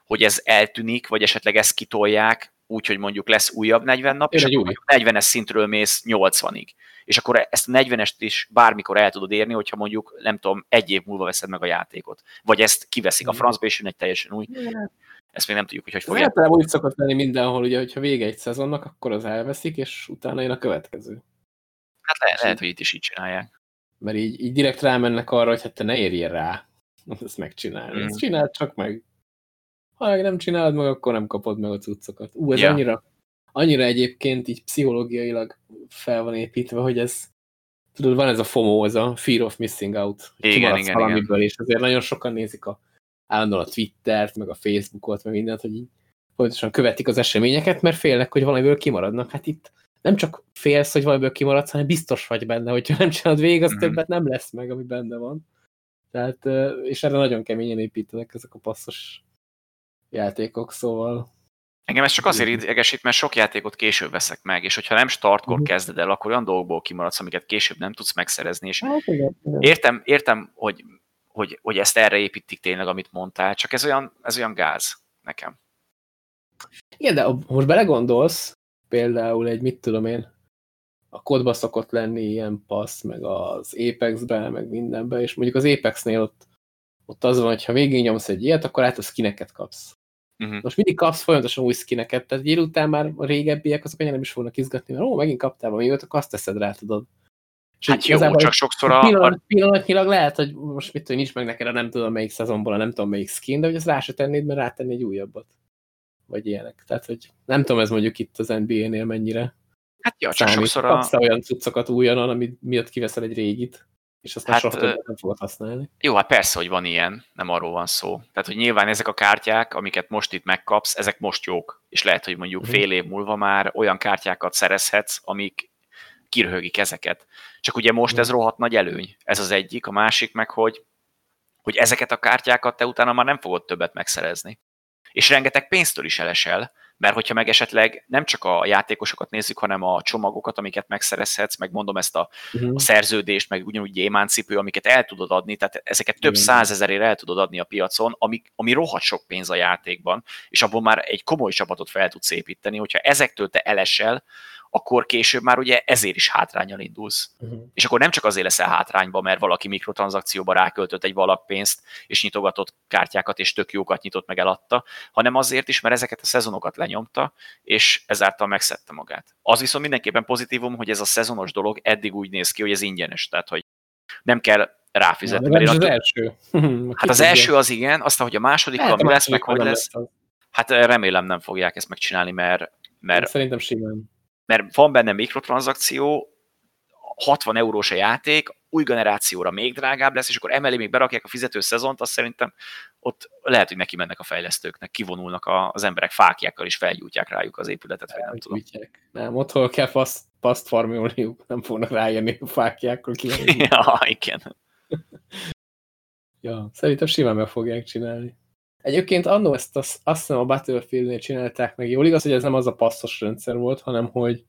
hogy ez eltűnik, vagy esetleg ezt kitolják, úgyhogy mondjuk lesz újabb 40 nap, Én és akkor 40-es szintről mész 80-ig. És akkor ezt a 40-est is bármikor el tudod érni, hogyha mondjuk, nem tudom, egy év múlva veszed meg a játékot. Vagy ezt kiveszik a francba, és jön egy teljesen új. Ezt még nem tudjuk, hogy hogy fogják. Általában úgy szokott lenni mindenhol, ugye, hogyha vége egy szezonnak, akkor az elveszik, és utána jön a következő. Hát lehet, lehet hogy itt is így csinálják. Mert így, így direkt rámennek arra, hogy hát te ne érjél rá ezt megcsinálni. Mm. Ezt csináld csak meg. Ha meg nem csinálod meg, akkor nem kapod meg a cuccokat. Ú, ez ja. annyira, annyira egyébként így pszichológiailag fel van építve, hogy ez tudod, van ez a FOMO, ez a Fear of Missing Out. Igen, igen, valamiből, igen. és azért nagyon sokan nézik a állandóan a Twittert, meg a Facebookot, meg mindent, hogy így pontosan követik az eseményeket, mert félnek, hogy valamiből kimaradnak. Hát itt nem csak félsz, hogy valamiből kimaradsz, hanem biztos vagy benne, hogyha nem csinálod végig, az mm többet nem lesz meg, ami benne van. Tehát, és erre nagyon keményen építenek ezek a passzos játékok, szóval... Engem ez csak azért idegesít, mert sok játékot később veszek meg, és hogyha nem startkor mhm. kezded el, akkor olyan dolgokból kimaradsz, amiket később nem tudsz megszerezni, és hát, igen, igen. Értem, értem, hogy hogy, hogy ezt erre építik tényleg, amit mondtál, csak ez olyan, ez olyan gáz nekem. Igen, de most belegondolsz, például egy, mit tudom én, a kodba szokott lenni ilyen passz, meg az Apex-be, meg mindenbe, és mondjuk az Apex-nél ott, ott az van, hogy ha végignyomsz egy ilyet, akkor át a skineket kapsz. Uh -huh. Most mindig kapsz folyamatosan új skineket, tehát egy után már a régebbiek azok nem is fognak izgatni, mert ó, megint kaptál valami akkor azt teszed rá, tudod. Hát jó, csak sokszor a... Pillanat, pillanatnyilag lehet, hogy most mit tudom, nincs meg neked a nem tudom melyik szezonból, a nem tudom melyik skin, de hogy ezt rá se tennéd, mert rátenni egy újabbat. Vagy ilyenek. Tehát, hogy nem tudom, ez mondjuk itt az NBA-nél mennyire Hát jó, csak számít. sokszor a... Kapsz olyan cuccokat újonnan, ami miatt kiveszel egy régit, és azt hát, soha többet nem fogod használni. Jó, hát persze, hogy van ilyen, nem arról van szó. Tehát, hogy nyilván ezek a kártyák, amiket most itt megkapsz, ezek most jók. És lehet, hogy mondjuk uh mhm. -huh. fél év múlva már olyan kártyákat szerezhetsz, amik kiröhögik ezeket. Csak ugye most ez rohadt nagy előny. Ez az egyik, a másik meg, hogy, hogy ezeket a kártyákat te utána már nem fogod többet megszerezni. És rengeteg pénztől is elesel, mert hogyha meg esetleg nem csak a játékosokat nézzük, hanem a csomagokat, amiket megszerezhetsz, meg mondom ezt a, uh-huh. a szerződést, meg ugyanúgy gyémáncipő, amiket el tudod adni, tehát ezeket több százezerért el tudod adni a piacon, ami, ami rohadt sok pénz a játékban, és abból már egy komoly csapatot fel tudsz építeni, hogyha ezektől te elesel, akkor később már ugye ezért is hátrányal indulsz. Uh-huh. És akkor nem csak azért leszel hátrányba, mert valaki mikrotranszakcióba ráköltött egy pénzt, és nyitogatott kártyákat, és tök jókat nyitott meg eladta, hanem azért is, mert ezeket a szezonokat lenyomta, és ezáltal megszedte magát. Az viszont mindenképpen pozitívum, hogy ez a szezonos dolog eddig úgy néz ki, hogy ez ingyenes, tehát hogy nem kell ráfizetni. Ja, az első. hát az első az igen, aztán, hogy a második, mi lesz, meg hogy lesz, hát remélem nem fogják ezt megcsinálni, mert, mert Szerintem simán mert van benne mikrotranszakció, 60 eurós a játék, új generációra még drágább lesz, és akkor emellé még berakják a fizető szezont, azt szerintem ott lehet, hogy neki mennek a fejlesztőknek, kivonulnak az emberek fákjákkal, és felgyújtják rájuk az épületet, vagy nem tudom. Nem, otthon kell paszt, paszt farmolniuk, nem fognak rájönni a fákjákkal ja, igen. ja, szerintem simán meg fogják csinálni. Egyébként annó ezt azt, azt hiszem a Battlefield-nél csinálták meg. Jól igaz, hogy ez nem az a passzos rendszer volt, hanem hogy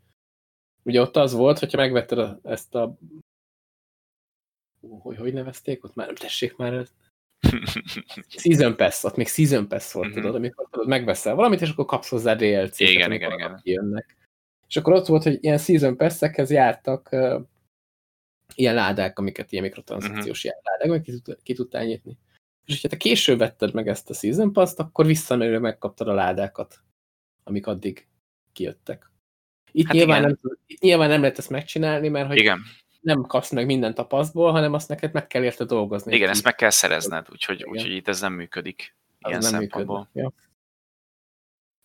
ugye ott az volt, hogyha megvetted a, ezt a hogy, hogy nevezték ott már, tessék már Season Pass, ott még Season Pass volt, mm -hmm. tudod, amikor tudod, megveszel valamit, és akkor kapsz hozzá DLC-t. Igen, igen, igen. Jönnek. És akkor ott volt, hogy ilyen Season Pass-ekhez jártak uh, ilyen ládák, amiket ilyen mikrotranszakciós mm -hmm. ládák, amiket ki, ki tudtál nyitni. És hogyha te később vetted meg ezt a Season Pass-t, akkor visszamenőre megkaptad a ládákat, amik addig kijöttek. Itt, hát nyilván, nem, itt nyilván nem lehet ezt megcsinálni, mert hogy igen. nem kapsz meg minden tapasztból, hanem azt neked meg kell érte dolgozni. Igen, ezt meg kell szerezned, úgyhogy, úgyhogy itt ez nem működik az ilyen nem szempontból. Ja.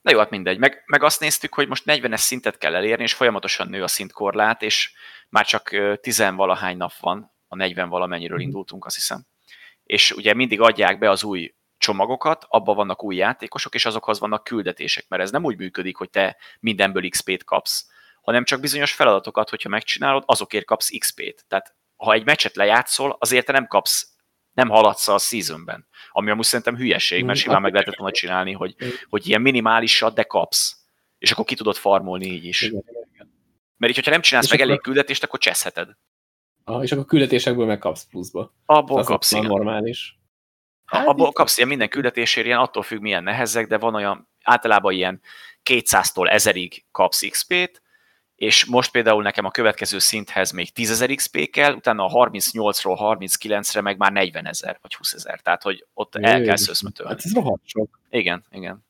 Na jó, hát mindegy. Meg, meg azt néztük, hogy most 40-es szintet kell elérni, és folyamatosan nő a szintkorlát, és már csak 10 valahány nap van, a 40 valamennyiről mm. indultunk, azt hiszem és ugye mindig adják be az új csomagokat, abban vannak új játékosok, és azokhoz vannak küldetések, mert ez nem úgy működik, hogy te mindenből XP-t kapsz, hanem csak bizonyos feladatokat, hogyha megcsinálod, azokért kapsz XP-t. Tehát ha egy meccset lejátszol, azért te nem kapsz, nem haladsz a seasonben. Ami amúgy szerintem hülyeség, mert mm, simán meg lehetett volna csinálni, hogy, hogy ilyen minimálisat, de kapsz. És akkor ki tudod farmolni így is. Mert így, hogyha nem csinálsz és meg elég küldetést, akkor cseszheted. Ah, és akkor küldetésekből megkapsz pluszba. Abból az kapsz, igen. normális. Hát abból kapsz ilyen minden küldetésért, ilyen attól függ milyen nehezek, de van olyan, általában ilyen 200-tól 1000-ig kapsz XP-t, és most például nekem a következő szinthez még 10.000 XP kell, utána a 38-ról 39-re meg már 40 ezer vagy 20 ezer, tehát hogy ott Jé, el kell szöszmötölni. Hát ez rohadt sok. Igen, igen.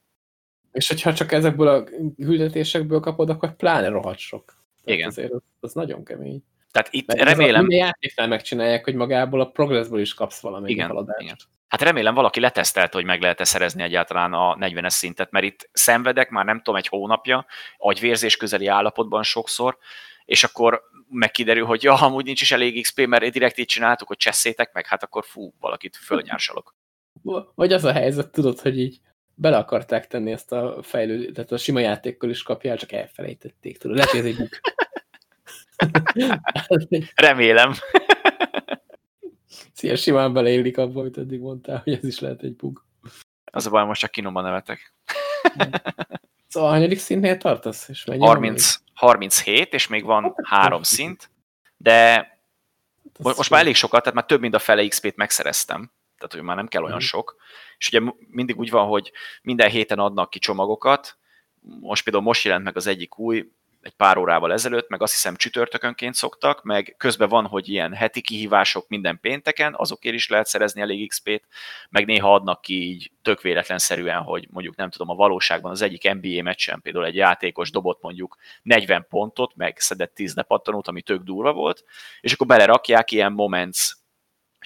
És hogyha csak ezekből a küldetésekből kapod, akkor pláne rohadt sok. Tehát igen. Azért az, az nagyon kemény. Tehát itt Mert remélem... Minden játéknál megcsinálják, hogy magából a progressből is kapsz valami igen, haladást. Igen. Hát remélem valaki letesztelte, hogy meg lehet-e szerezni egyáltalán a 40-es szintet, mert itt szenvedek már nem tudom, egy hónapja, agyvérzés közeli állapotban sokszor, és akkor megkiderül, hogy ja, amúgy nincs is elég XP, mert direkt így csináltuk, hogy cseszétek meg, hát akkor fú, valakit fölnyársalok. Vagy az a helyzet, tudod, hogy így bele akarták tenni ezt a fejlődést, tehát a sima játékkal is kapjál, csak elfelejtették, tudod, lehet, hogy ez egy Remélem. Szia, simán beleillik abba, amit eddig mondtál, hogy ez is lehet egy bug. Az a baj, most csak kinoman nevetek. szóval hanyadik szintnél tartasz? És 30, 37, és még van három szint, de hát most, most már elég sokat, tehát már több mint a fele XP-t megszereztem, tehát hogy már nem kell olyan mhm. sok. És ugye mindig úgy van, hogy minden héten adnak ki csomagokat, most például most jelent meg az egyik új, egy pár órával ezelőtt, meg azt hiszem csütörtökönként szoktak, meg közben van, hogy ilyen heti kihívások minden pénteken, azokért is lehet szerezni elég XP-t, meg néha adnak ki így tök véletlenszerűen, hogy mondjuk nem tudom, a valóságban az egyik NBA meccsen például egy játékos dobott mondjuk 40 pontot, meg szedett 10 lepattanót, ami tök durva volt, és akkor belerakják ilyen moments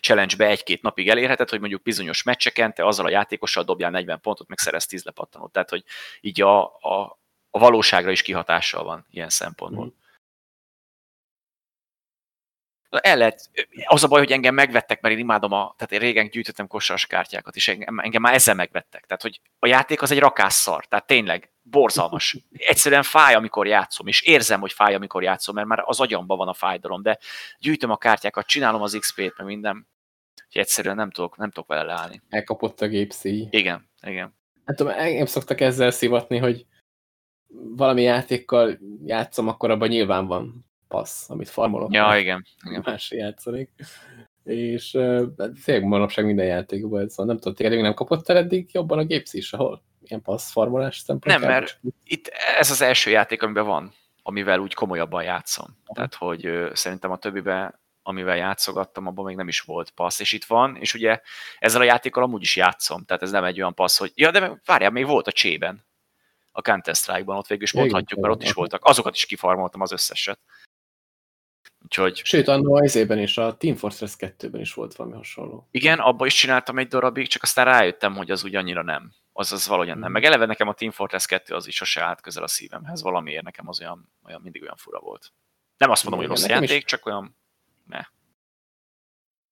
challenge-be egy-két napig elérheted, hogy mondjuk bizonyos meccseken te azzal a játékossal dobjál 40 pontot, meg szerez 10 lepattanót. Tehát, hogy így a, a, a valóságra is kihatással van ilyen szempontból. Mm. El lehet, az a baj, hogy engem megvettek, mert én imádom a, tehát én régen gyűjtöttem kosaras kártyákat, és engem, engem már ezzel megvettek. Tehát, hogy a játék az egy rakásszar, tehát tényleg borzalmas. Egyszerűen fáj, amikor játszom, és érzem, hogy fáj, amikor játszom, mert már az agyamban van a fájdalom, de gyűjtöm a kártyákat, csinálom az XP-t, meg minden, hogy egyszerűen nem tudok, nem tudok vele leállni. Elkapott a gépszíj. Igen, igen. Hát tudom, engem szoktak ezzel szivatni, hogy valami játékkal játszom, akkor abban nyilván van passz, amit farmolok. Ja, igen. igen. Más játszanék. És uh, tényleg manapság minden játékban ez van. Nem tudom, tényleg nem kapott el eddig jobban a gépsz is, ahol ilyen passz farmolás szempontjából? Nem, mert itt ez az első játék, amiben van, amivel úgy komolyabban játszom. Aha. Tehát, hogy szerintem a többiben amivel játszogattam, abban még nem is volt passz, és itt van, és ugye ezzel a játékkal amúgy is játszom, tehát ez nem egy olyan passz, hogy ja, de várjál, még volt a csében a Counter-Strike-ban, ott végül is mondhatjuk, mert ott is voltak. Azokat is kifarmoltam az összeset. Úgyhogy... Sőt, annól az évben is, a Team Fortress 2-ben is volt valami hasonló. Igen, abban is csináltam egy darabig, csak aztán rájöttem, hogy az úgy annyira nem. Az az valahogyan nem. Hmm. Meg eleve nekem a Team Fortress 2 az is sose állt közel a szívemhez, valamiért nekem az olyan, olyan mindig olyan fura volt. Nem azt mondom, hogy Igen, rossz nekem is- játék, csak olyan...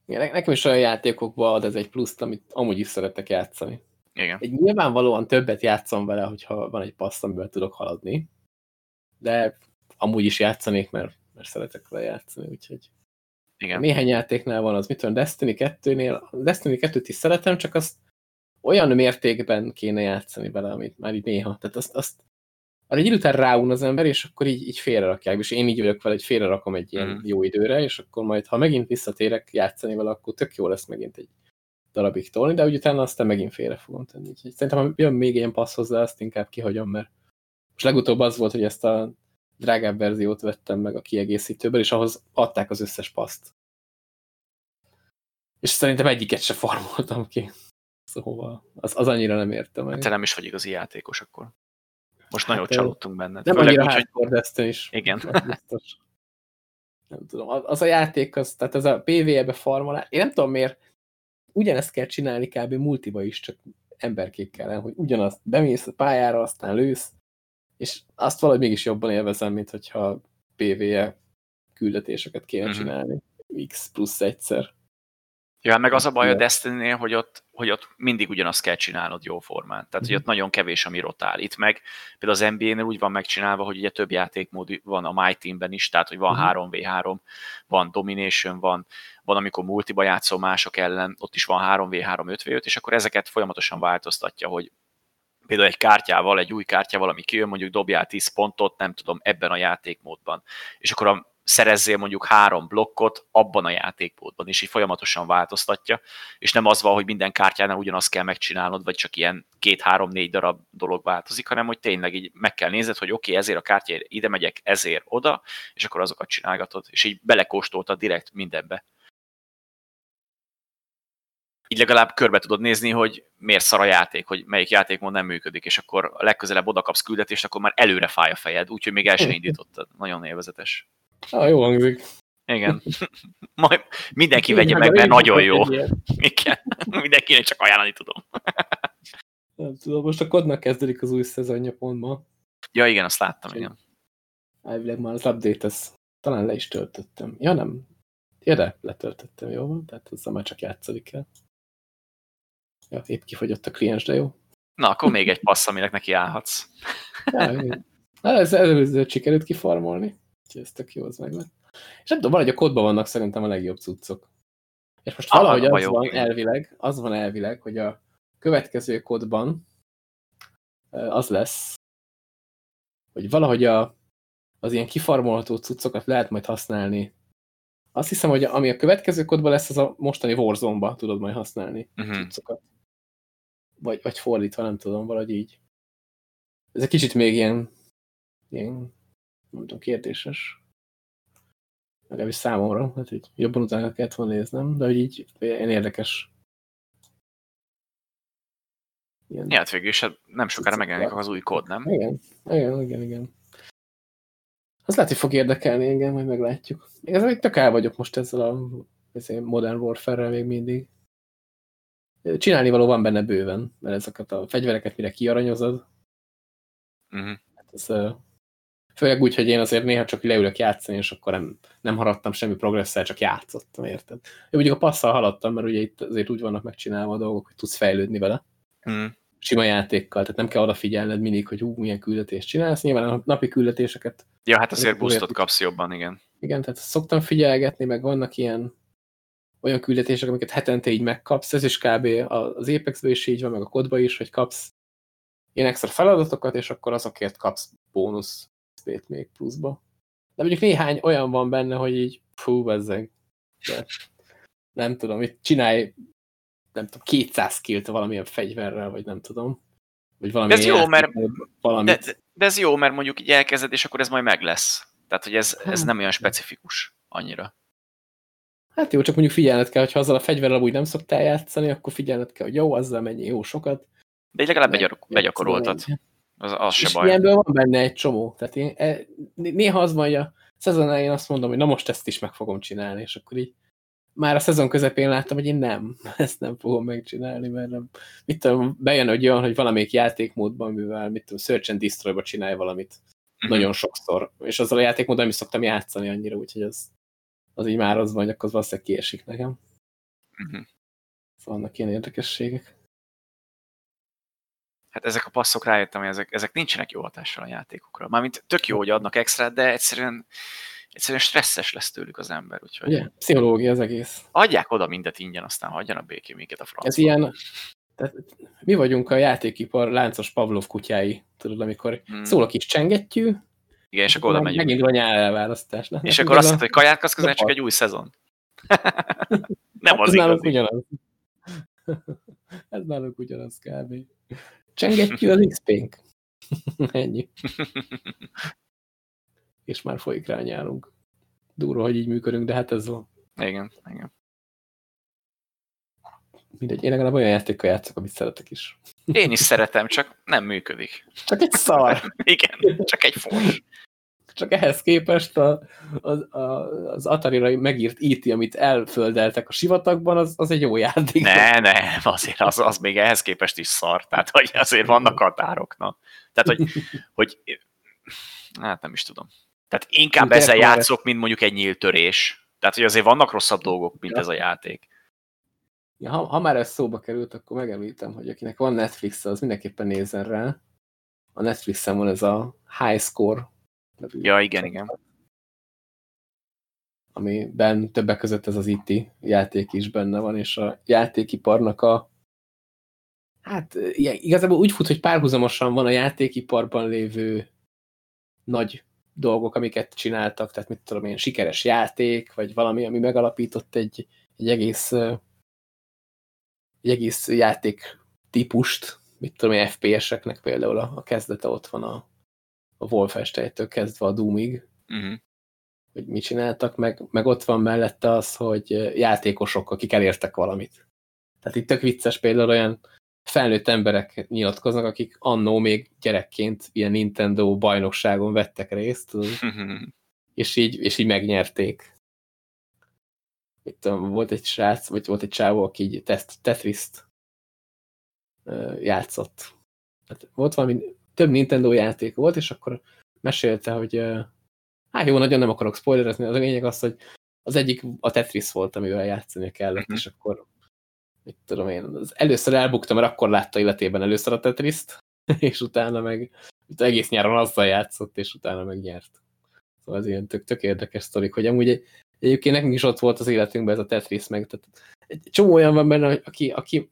Igen, ne- nekem is olyan játékokban ad ez egy pluszt, amit amúgy is szeretek játszani. Igen. Egy nyilvánvalóan többet játszom vele, hogyha van egy passz, amivel tudok haladni, de amúgy is játszanék, mert, mert szeretek vele játszani, úgyhogy Igen. néhány játéknál van az, mit tudom, Destiny 2-nél, a Destiny 2-t is szeretem, csak azt olyan mértékben kéne játszani vele, amit már így néha. Tehát azt, azt arra egy idő után ráun az ember, és akkor így, így félre rakják, és én így vagyok vele, hogy félre rakom egy ilyen Mhm. jó időre, és akkor majd, ha megint visszatérek játszani vele, akkor tök jó lesz megint egy darabig tolni, de úgy utána aztán megint félre fogom tenni. Úgyhogy szerintem, jön még ilyen passz hozzá, azt inkább kihagyom, mert most legutóbb az volt, hogy ezt a drágább verziót vettem meg a kiegészítőből, és ahhoz adták az összes paszt. És szerintem egyiket se farmoltam ki. Szóval az, az annyira nem értem meg. Te nem is vagy igazi játékos akkor. Most nagyon Hát, csalódtunk benned. Nem Főleg annyira hardcore is. Igen. Az biztos. Nem tudom. Az a játék, az, tehát ez a PvE-be farmolás, én nem tudom miért ugyanezt kell csinálni kb. multiba is, csak emberkékkel, nem? hogy ugyanazt bemész a pályára, aztán lősz, és azt valahogy mégis jobban élvezem, mint hogyha PvE küldetéseket kéne Mhm. csinálni. X plusz egyszer. Ja, hát meg az a baj a Igen. Destiny-nél, hogy ott, hogy ott mindig ugyanazt kell csinálnod jó formán. Tehát, hogy Mhm. ott nagyon kevés, ami rotál. Itt meg például az NBA-nél úgy van megcsinálva, hogy ugye több játékmód van a My Teamben is, tehát, hogy van Mhm. 3v3, van Domination, van, van amikor multiba játszol mások ellen, ott is van 3v3, 5v5, és akkor ezeket folyamatosan változtatja, hogy például egy kártyával, egy új kártyával, ami kijön, mondjuk dobjál 10 pontot, nem tudom, ebben a játékmódban. És akkor a, szerezzél mondjuk három blokkot abban a játékmódban, és így folyamatosan változtatja, és nem az van, hogy minden kártyánál ugyanazt kell megcsinálnod, vagy csak ilyen két-három-négy darab dolog változik, hanem hogy tényleg így meg kell nézned, hogy oké, okay, ezért a kártyáért ide megyek, ezért oda, és akkor azokat csinálgatod, és így belekóstoltad direkt mindenbe. Így legalább körbe tudod nézni, hogy miért szar a játék, hogy melyik játékmód nem működik, és akkor a legközelebb oda kapsz küldetést, akkor már előre fáj a fejed, úgyhogy még el sem indítottad. Nagyon élvezetes. Ah, jó hangzik. Igen. Majd mindenki vegye meg, mert nagyon jó. Igen. Mindenkinek csak ajánlani tudom. Nem tudom, most a kodnak kezdődik az új szezonja pont ma. Ja, igen, azt láttam, igen. Elvileg már az update, ez talán le is töltöttem. Ja, nem. Ja, de letöltöttem, jó? Tehát azzal már csak játszik el. Ja, épp kifogyott a kliens, de jó. Na, akkor még egy passz, aminek neki állhatsz. Ja. Na, ez előzőt sikerült kifarmolni. Úgyhogy ez tök jó, az meg lett. És nem tudom, valahogy a kodban vannak szerintem a legjobb cuccok. És most Ah, valahogy az van elvileg, az van elvileg, hogy a következő kodban ö, az lesz, hogy valahogy a, az ilyen kifarmolható cuccokat lehet majd használni. Azt hiszem, hogy ami a következő kodban lesz, az a mostani Warzone-ba tudod majd használni Uh-huh. cuccokat. Vagy, vagy fordítva, nem tudom, valahogy így. Ez egy kicsit még ilyen, ilyen nem tudom, kérdéses. Legalábbis számomra, hát így jobban utána kellett volna néznem, de hogy így ilyen érdekes. Ilyen, Ja, hát végül is hát nem sokára megjelenik az új kód, nem? igen, igen, igen, igen. Az lehet, hogy fog érdekelni engem, majd meglátjuk. Igazából tök el vagyok most ezzel a ezzel Modern Warfare-rel még mindig. Csinálni való van benne bőven, mert ezeket a fegyvereket mire kiaranyozod, Uh-huh. hát ez, főleg úgy, hogy én azért néha csak leülök játszani, és akkor nem, nem haradtam semmi progresszel, csak játszottam, érted? Én mondjuk a passzal haladtam, mert ugye itt azért úgy vannak megcsinálva a dolgok, hogy tudsz fejlődni vele Uh-huh. sima játékkal, tehát nem kell odafigyelned mindig, hogy hú, milyen küldetést csinálsz. Nyilván a napi küldetéseket, Ja, hát azért boostot kapsz jobban, igen. igen, tehát szoktam figyelgetni, meg vannak ilyen olyan küldetések, amiket hetente így megkapsz, ez is kb. az apex is így van, meg a kodba is, hogy kapsz ilyen extra feladatokat, és akkor azokért kapsz bónusz XP-t még pluszba. De mondjuk néhány olyan van benne, hogy így fú, bezzeg. De nem tudom, itt csinálj nem tudom, 200 killt valamilyen fegyverrel, vagy nem tudom. Vagy valami ez jó, mert-. De, de ez jó, mert mondjuk így elkezded, és akkor ez majd meg lesz. Tehát, hogy ez, ez nem olyan specifikus annyira. Hát jó, csak mondjuk figyelned kell, hogyha azzal a fegyverrel úgy nem szoktál játszani, akkor figyelned kell, hogy jó, azzal mennyi jó sokat. De így legalább begyak- begyakoroltad. Az, az se És baj. ilyenből van benne egy csomó. Tehát én, e, né- néha az van, hogy a szezon elején azt mondom, hogy na most ezt is meg fogom csinálni, és akkor így már a szezon közepén láttam, hogy én nem, ezt nem fogom megcsinálni, mert nem, mit tudom, bejön hogy olyan, hogy valamelyik játékmódban, mivel mit tudom, Search and Destroy-ba csinálj valamit nagyon sokszor. És azzal a játékmódon nem is szoktam játszani annyira, úgyhogy az, az így már az van, hogy akkor az valószínűleg kiesik nekem. Uh-huh. Szóval vannak ilyen érdekességek. Hát ezek a passzok rájöttem, hogy ezek, ezek nincsenek jó hatással a játékokra. Mármint tök jó, hogy adnak extra, de egyszerűen, egyszerűen stresszes lesz tőlük az ember. Úgyhogy Ugye? Pszichológia az egész. adják oda mindet ingyen, aztán hagyjanak békén minket a francba. Ez ilyen, tehát mi vagyunk a játékipar láncos Pavlov kutyái, tudod, amikor Hmm. szól a kis csengettyű, Igen, és akkor oda megyünk. megint nyár elválasztás. Na, És akkor azt mondta, hogy kaját kaszköznek, csak egy új szezon. Nem hát az igazi. ugyanaz. ez nálunk ugyanaz kb. Csengettyű az XP-nk. Ennyi. És már folyik rá a nyárunk. Durva, hogy így működünk, de hát ez van. Igen, igen. Mindegy, én legalább olyan játékkal játszok, amit szeretek is. Én is szeretem, csak nem működik. Csak egy szar. Igen, csak egy fos. Csak ehhez képest a, az, a, az Atari-ra megírt IT, amit elföldeltek a sivatagban, az, az egy jó játék. Ne, ne, azért az, az még ehhez képest is szar. Tehát, hogy azért vannak határok. Na. Tehát, hogy, hogy hát nem is tudom. Tehát inkább ezzel játszok, mint mondjuk egy nyílt törés. Tehát, hogy azért vannak rosszabb dolgok, mint ez a játék. Ja, ha, ha már ez szóba került, akkor megemlítem, hogy akinek van netflix az mindenképpen nézzen rá. A Netflixen van ez a High Score Ja, igen, igen. amiben többek között ez az IT játék is benne van, és a játékiparnak a hát igazából úgy fut, hogy párhuzamosan van a játékiparban lévő nagy dolgok, amiket csináltak, tehát mit tudom én, sikeres játék, vagy valami, ami megalapított egy, egy egész egy egész játék típust, mit tudom én, FPS-eknek például a, a kezdete ott van a, a Wolfenstein-től kezdve a Doomig, Uh-huh. hogy mit csináltak, meg, meg ott van mellette az, hogy játékosok, akik elértek valamit. Tehát itt tök vicces például olyan felnőtt emberek nyilatkoznak, akik annó még gyerekként ilyen Nintendo bajnokságon vettek részt, tudod, és így, és így megnyerték. Itt volt egy srác, vagy volt egy csávó, aki így test, Tetris-t játszott. Hát volt valami, több Nintendo játék volt, és akkor mesélte, hogy hát jó, nagyon nem akarok spoilerezni, az a lényeg az, hogy az egyik a Tetris volt, amivel játszani kellett, Mhm. és akkor mit tudom én, az először elbuktam, mert akkor látta életében először a Tetriszt, és utána meg egész nyáron azzal játszott, és utána meg nyert. Szóval ez ilyen tök, tök érdekes sztorik, hogy amúgy egy, egyébként nekünk is ott volt az életünkben ez a Tetris, meg tehát egy csomó olyan van benne, aki, aki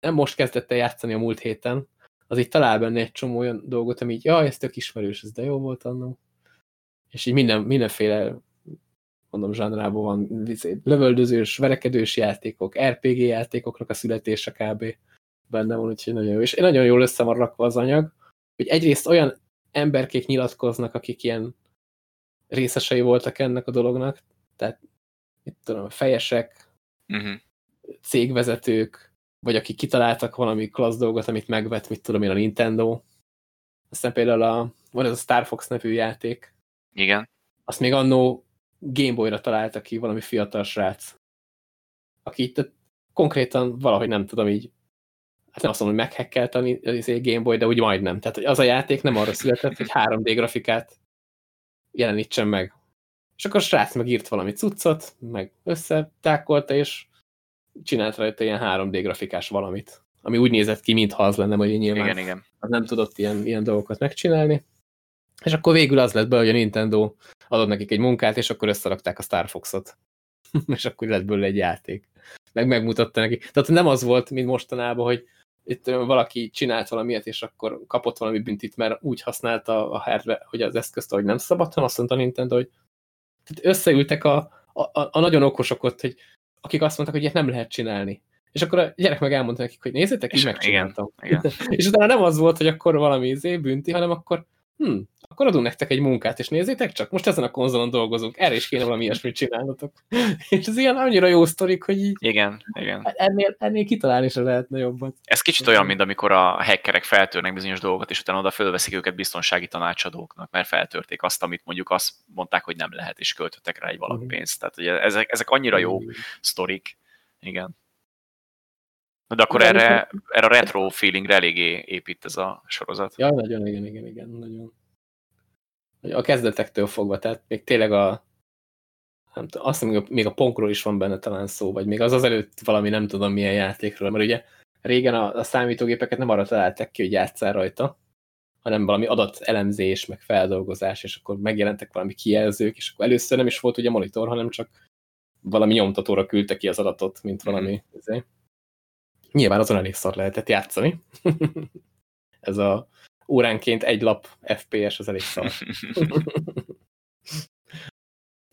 nem most kezdett el játszani a múlt héten, az így talál benne egy csomó olyan dolgot, ami így, jaj, ez tök ismerős, ez de jó volt annó. És így minden, mindenféle mondom, zsánrában van izé, lövöldözős, verekedős játékok, RPG játékoknak a születése kb. benne van, úgyhogy nagyon jó. És nagyon jól össze van rakva az anyag, hogy egyrészt olyan emberkék nyilatkoznak, akik ilyen részesei voltak ennek a dolognak, tehát mit tudom, fejesek, Uh-huh. cégvezetők, vagy akik kitaláltak valami klassz dolgot, amit megvett, mit tudom én, a Nintendo. Aztán például a, van ez a Star Fox nevű játék, Igen. azt még annó Gameboy-ra találta ki valami fiatal srác, aki itt konkrétan valahogy nem tudom így, hát nem azt mondom, hogy meghekkelte a izé, Gameboy, de úgy majdnem. Tehát hogy az a játék nem arra született, hogy 3D grafikát jelenítsen meg. És akkor a srác megírt valami cuccot, meg összetákolta, és csinált rajta ilyen 3D grafikás valamit, ami úgy nézett ki, mintha az lenne, hogy nyilván Igen, igen. az nem tudott ilyen, ilyen dolgokat megcsinálni. És akkor végül az lett be, hogy a Nintendo adott nekik egy munkát, és akkor összerakták a Star Fox-ot. és akkor lett belőle egy játék. Meg megmutatta neki. Tehát nem az volt, mint mostanában, hogy itt valaki csinált valamilyet, és akkor kapott valami büntit, mert úgy használta a hardware, hogy az eszközt, hogy nem szabad, hanem azt mondta a Nintendo, hogy tehát összeültek a, a, a nagyon okosok ott, hogy akik azt mondták, hogy ilyet nem lehet csinálni. És akkor a gyerek meg elmondta nekik, hogy nézzétek, így megcsináltam. igen. és utána nem az volt, hogy akkor valami izé bünti, hanem akkor hm, akkor adunk nektek egy munkát, és nézzétek csak, most ezen a konzolon dolgozunk, erre is kéne valami ilyesmit csinálnotok. és ez ilyen annyira jó sztorik, hogy így Igen, igen. ennél, ennél kitalálni se lehetne jobban. Ez kicsit olyan, mint amikor a hackerek feltörnek bizonyos dolgokat, és utána oda fölveszik őket biztonsági tanácsadóknak, mert feltörték azt, amit mondjuk azt mondták, hogy nem lehet, és költöttek rá egy valami Mhm. pénzt. Tehát ugye ezek, ezek annyira jó sztorik. Igen. De akkor Igen, erre, erre a retro feelingre eléggé épít ez a sorozat. Ja, nagyon, igen, igen, igen, nagyon. A kezdetektől fogva, tehát még tényleg a nem tudom, azt hiszem, még a Ponkról is van benne talán szó, vagy még az az előtt valami nem tudom milyen játékról, mert ugye régen a, a számítógépeket nem arra találták ki, hogy játszál rajta, hanem valami elemzés, meg feldolgozás, és akkor megjelentek valami kijelzők, és akkor először nem is volt ugye monitor, hanem csak valami nyomtatóra küldte ki az adatot, mint valami. Mm. Ezért. Nyilván azon elég szar lehetett játszani. Ez a óránként egy lap FPS, az elég szar.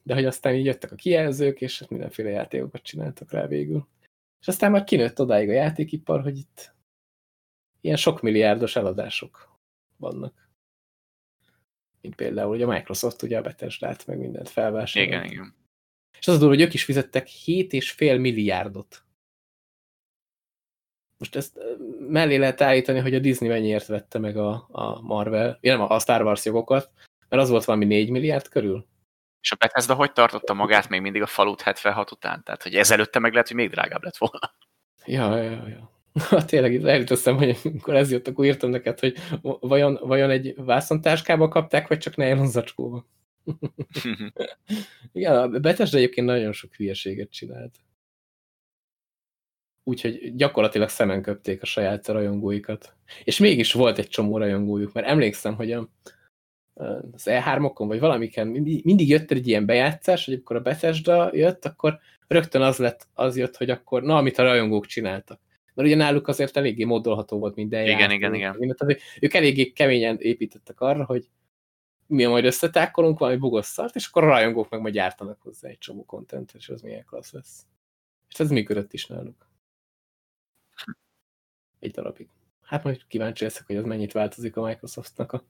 De hogy aztán így jöttek a kijelzők, és mindenféle játékokat csináltak rá végül. És aztán már kinőtt odáig a játékipar, hogy itt ilyen sok milliárdos eladások vannak. Mint például ugye a Microsoft ugye a Bethesda-t meg mindent felvásárolt. Igen, igen. És az a durva, hogy ők is fizettek 7,5 milliárdot. Most ezt mellé lehet állítani, hogy a Disney mennyiért vette meg a, a Marvel, nem a Star Wars jogokat, mert az volt valami 4 milliárd körül. És a Bethesda hogy tartotta magát még mindig a falut 76 után? Tehát, hogy ezelőtte meg lehet, hogy még drágább lett volna. Ja, ja, ja. Ha tényleg itt hogy amikor ez jött, akkor írtam neked, hogy vajon, vajon egy vászontáskába kapták, vagy csak nylon zacskóba. Igen, a Bethesda egyébként nagyon sok hülyeséget csinált. Úgyhogy gyakorlatilag szemen köpték a saját rajongóikat. És mégis volt egy csomó rajongójuk, mert emlékszem, hogy a, az E3-okon, vagy valamiken mindig, jött egy ilyen bejátszás, hogy amikor a Bethesda jött, akkor rögtön az lett, az jött, hogy akkor, na, amit a rajongók csináltak. Mert ugye náluk azért eléggé módolható volt minden Igen, játék, igen, igen. Minden, tehát, ők eléggé keményen építettek arra, hogy mi majd összetákolunk valami bugos szart, és akkor a rajongók meg majd gyártanak hozzá egy csomó kontentet, és az milyen klassz lesz. És ez működött is náluk. Egy darabig. Hát majd kíváncsi leszek, hogy az mennyit változik a Microsoftnak a,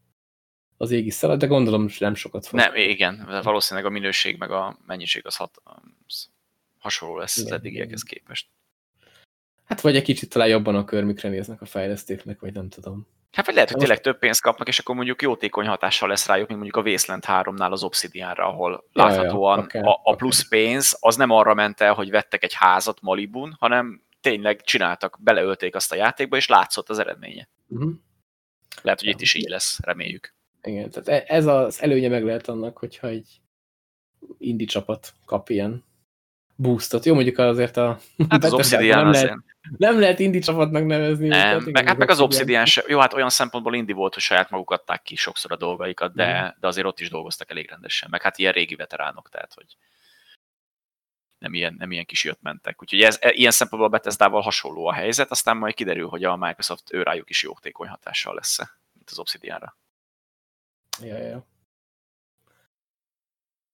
az égi szalat, de gondolom nem sokat fog. Nem, igen, valószínűleg a minőség meg a mennyiség az, hat, az hasonló lesz igen, az eddigiekhez képest. Hát vagy egy kicsit talán jobban a körmükre néznek a fejlesztőknek, vagy nem tudom. Hát vagy lehet, hogy tényleg több pénzt kapnak, és akkor mondjuk jótékony hatással lesz rájuk, mint mondjuk a Wasteland 3-nál az Obsidianra, ahol ja, láthatóan ja, okay, a, a plusz pénz az nem arra ment el, hogy vettek egy házat Malibun, hanem tényleg csináltak, beleölték azt a játékba, és látszott az eredménye. Uh mhm. -huh. Lehet, hogy itt is így lesz, reméljük. Igen, tehát e- ez az előnye meg lehet annak, hogyha egy indi csapat kap ilyen boostot. Jó, mondjuk azért a... Hát az Obsidian nem lehet, nem lehet indi csapatnak nevezni. Nem, őket, meg, hát meg az Obsidian se, jó, hát olyan szempontból indi volt, hogy saját maguk adták ki sokszor a dolgaikat, de, mm. de azért ott is dolgoztak elég rendesen. Meg hát ilyen régi veteránok, tehát hogy nem ilyen, nem ilyen kis jött mentek. Úgyhogy ez, e, ilyen szempontból a Bethesda-val hasonló a helyzet, aztán majd kiderül, hogy a Microsoft ő rájuk is jótékony hatással lesz, mint az Obsidianra. Ja, ja.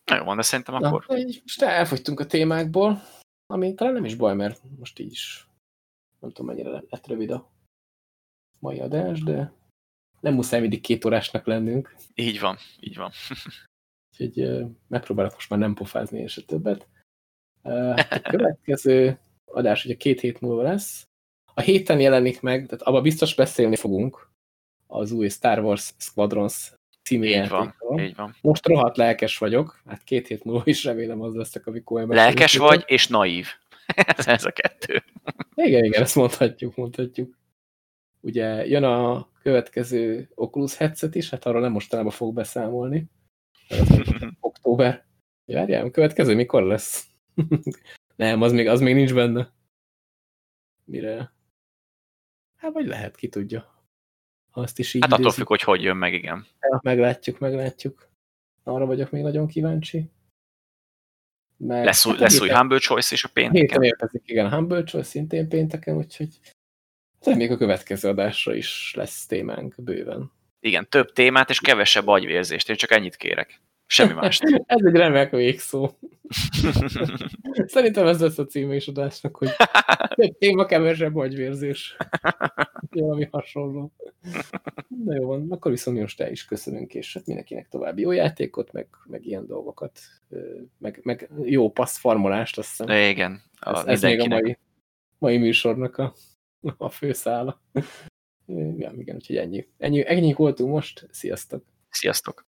Na jó van, de szerintem Na, akkor... Most elfogytunk a témákból, ami talán nem is baj, mert most így is nem tudom mennyire lett rövid a mai adás, de nem muszáj mindig két órásnak lennünk. Így van, így van. Úgyhogy megpróbálok most már nem pofázni és a többet. Hát a következő adás ugye két hét múlva lesz. A héten jelenik meg, tehát abban biztos beszélni fogunk az új Star Wars Squadrons című így van, így van. Most rohadt lelkes vagyok, hát két hét múlva is remélem az leszek, amikor Lelkes vagy, és naív. ez a kettő. Igen, igen, ezt mondhatjuk, mondhatjuk. Ugye jön a következő Oculus headset is, hát arról nem mostanában fog beszámolni. október. Várjál, a következő mikor lesz? Nem, az még, az még nincs benne. Mire? Hát vagy lehet, ki tudja. Azt is így Hát attól függ, hogy hogy jön meg, igen. Ja, meglátjuk, meglátjuk. Arra vagyok még nagyon kíváncsi. Mert lesz, hát lesz új Humble Choice és a pénteken. Héten érkezik, igen, Humble Choice szintén pénteken, úgyhogy még a következő adásra is lesz témánk bőven. Igen, több témát és kevesebb agyvérzést. Én csak ennyit kérek. Semmi más. ez egy remek végszó. Szerintem ez lesz a címe is adásnak, hogy téma, kevesebb agyvérzés. Valami hasonló. Na jó van, akkor viszont most el is köszönünk, és hát mindenkinek további jó játékot, meg, meg ilyen dolgokat, meg, meg jó passzformulást, azt hiszem. Igen. A ez, ez még a mai, mai műsornak a, a főszála. Ja, igen, úgyhogy ennyi. ennyi. Ennyi voltunk most. Sziasztok! Sziasztok!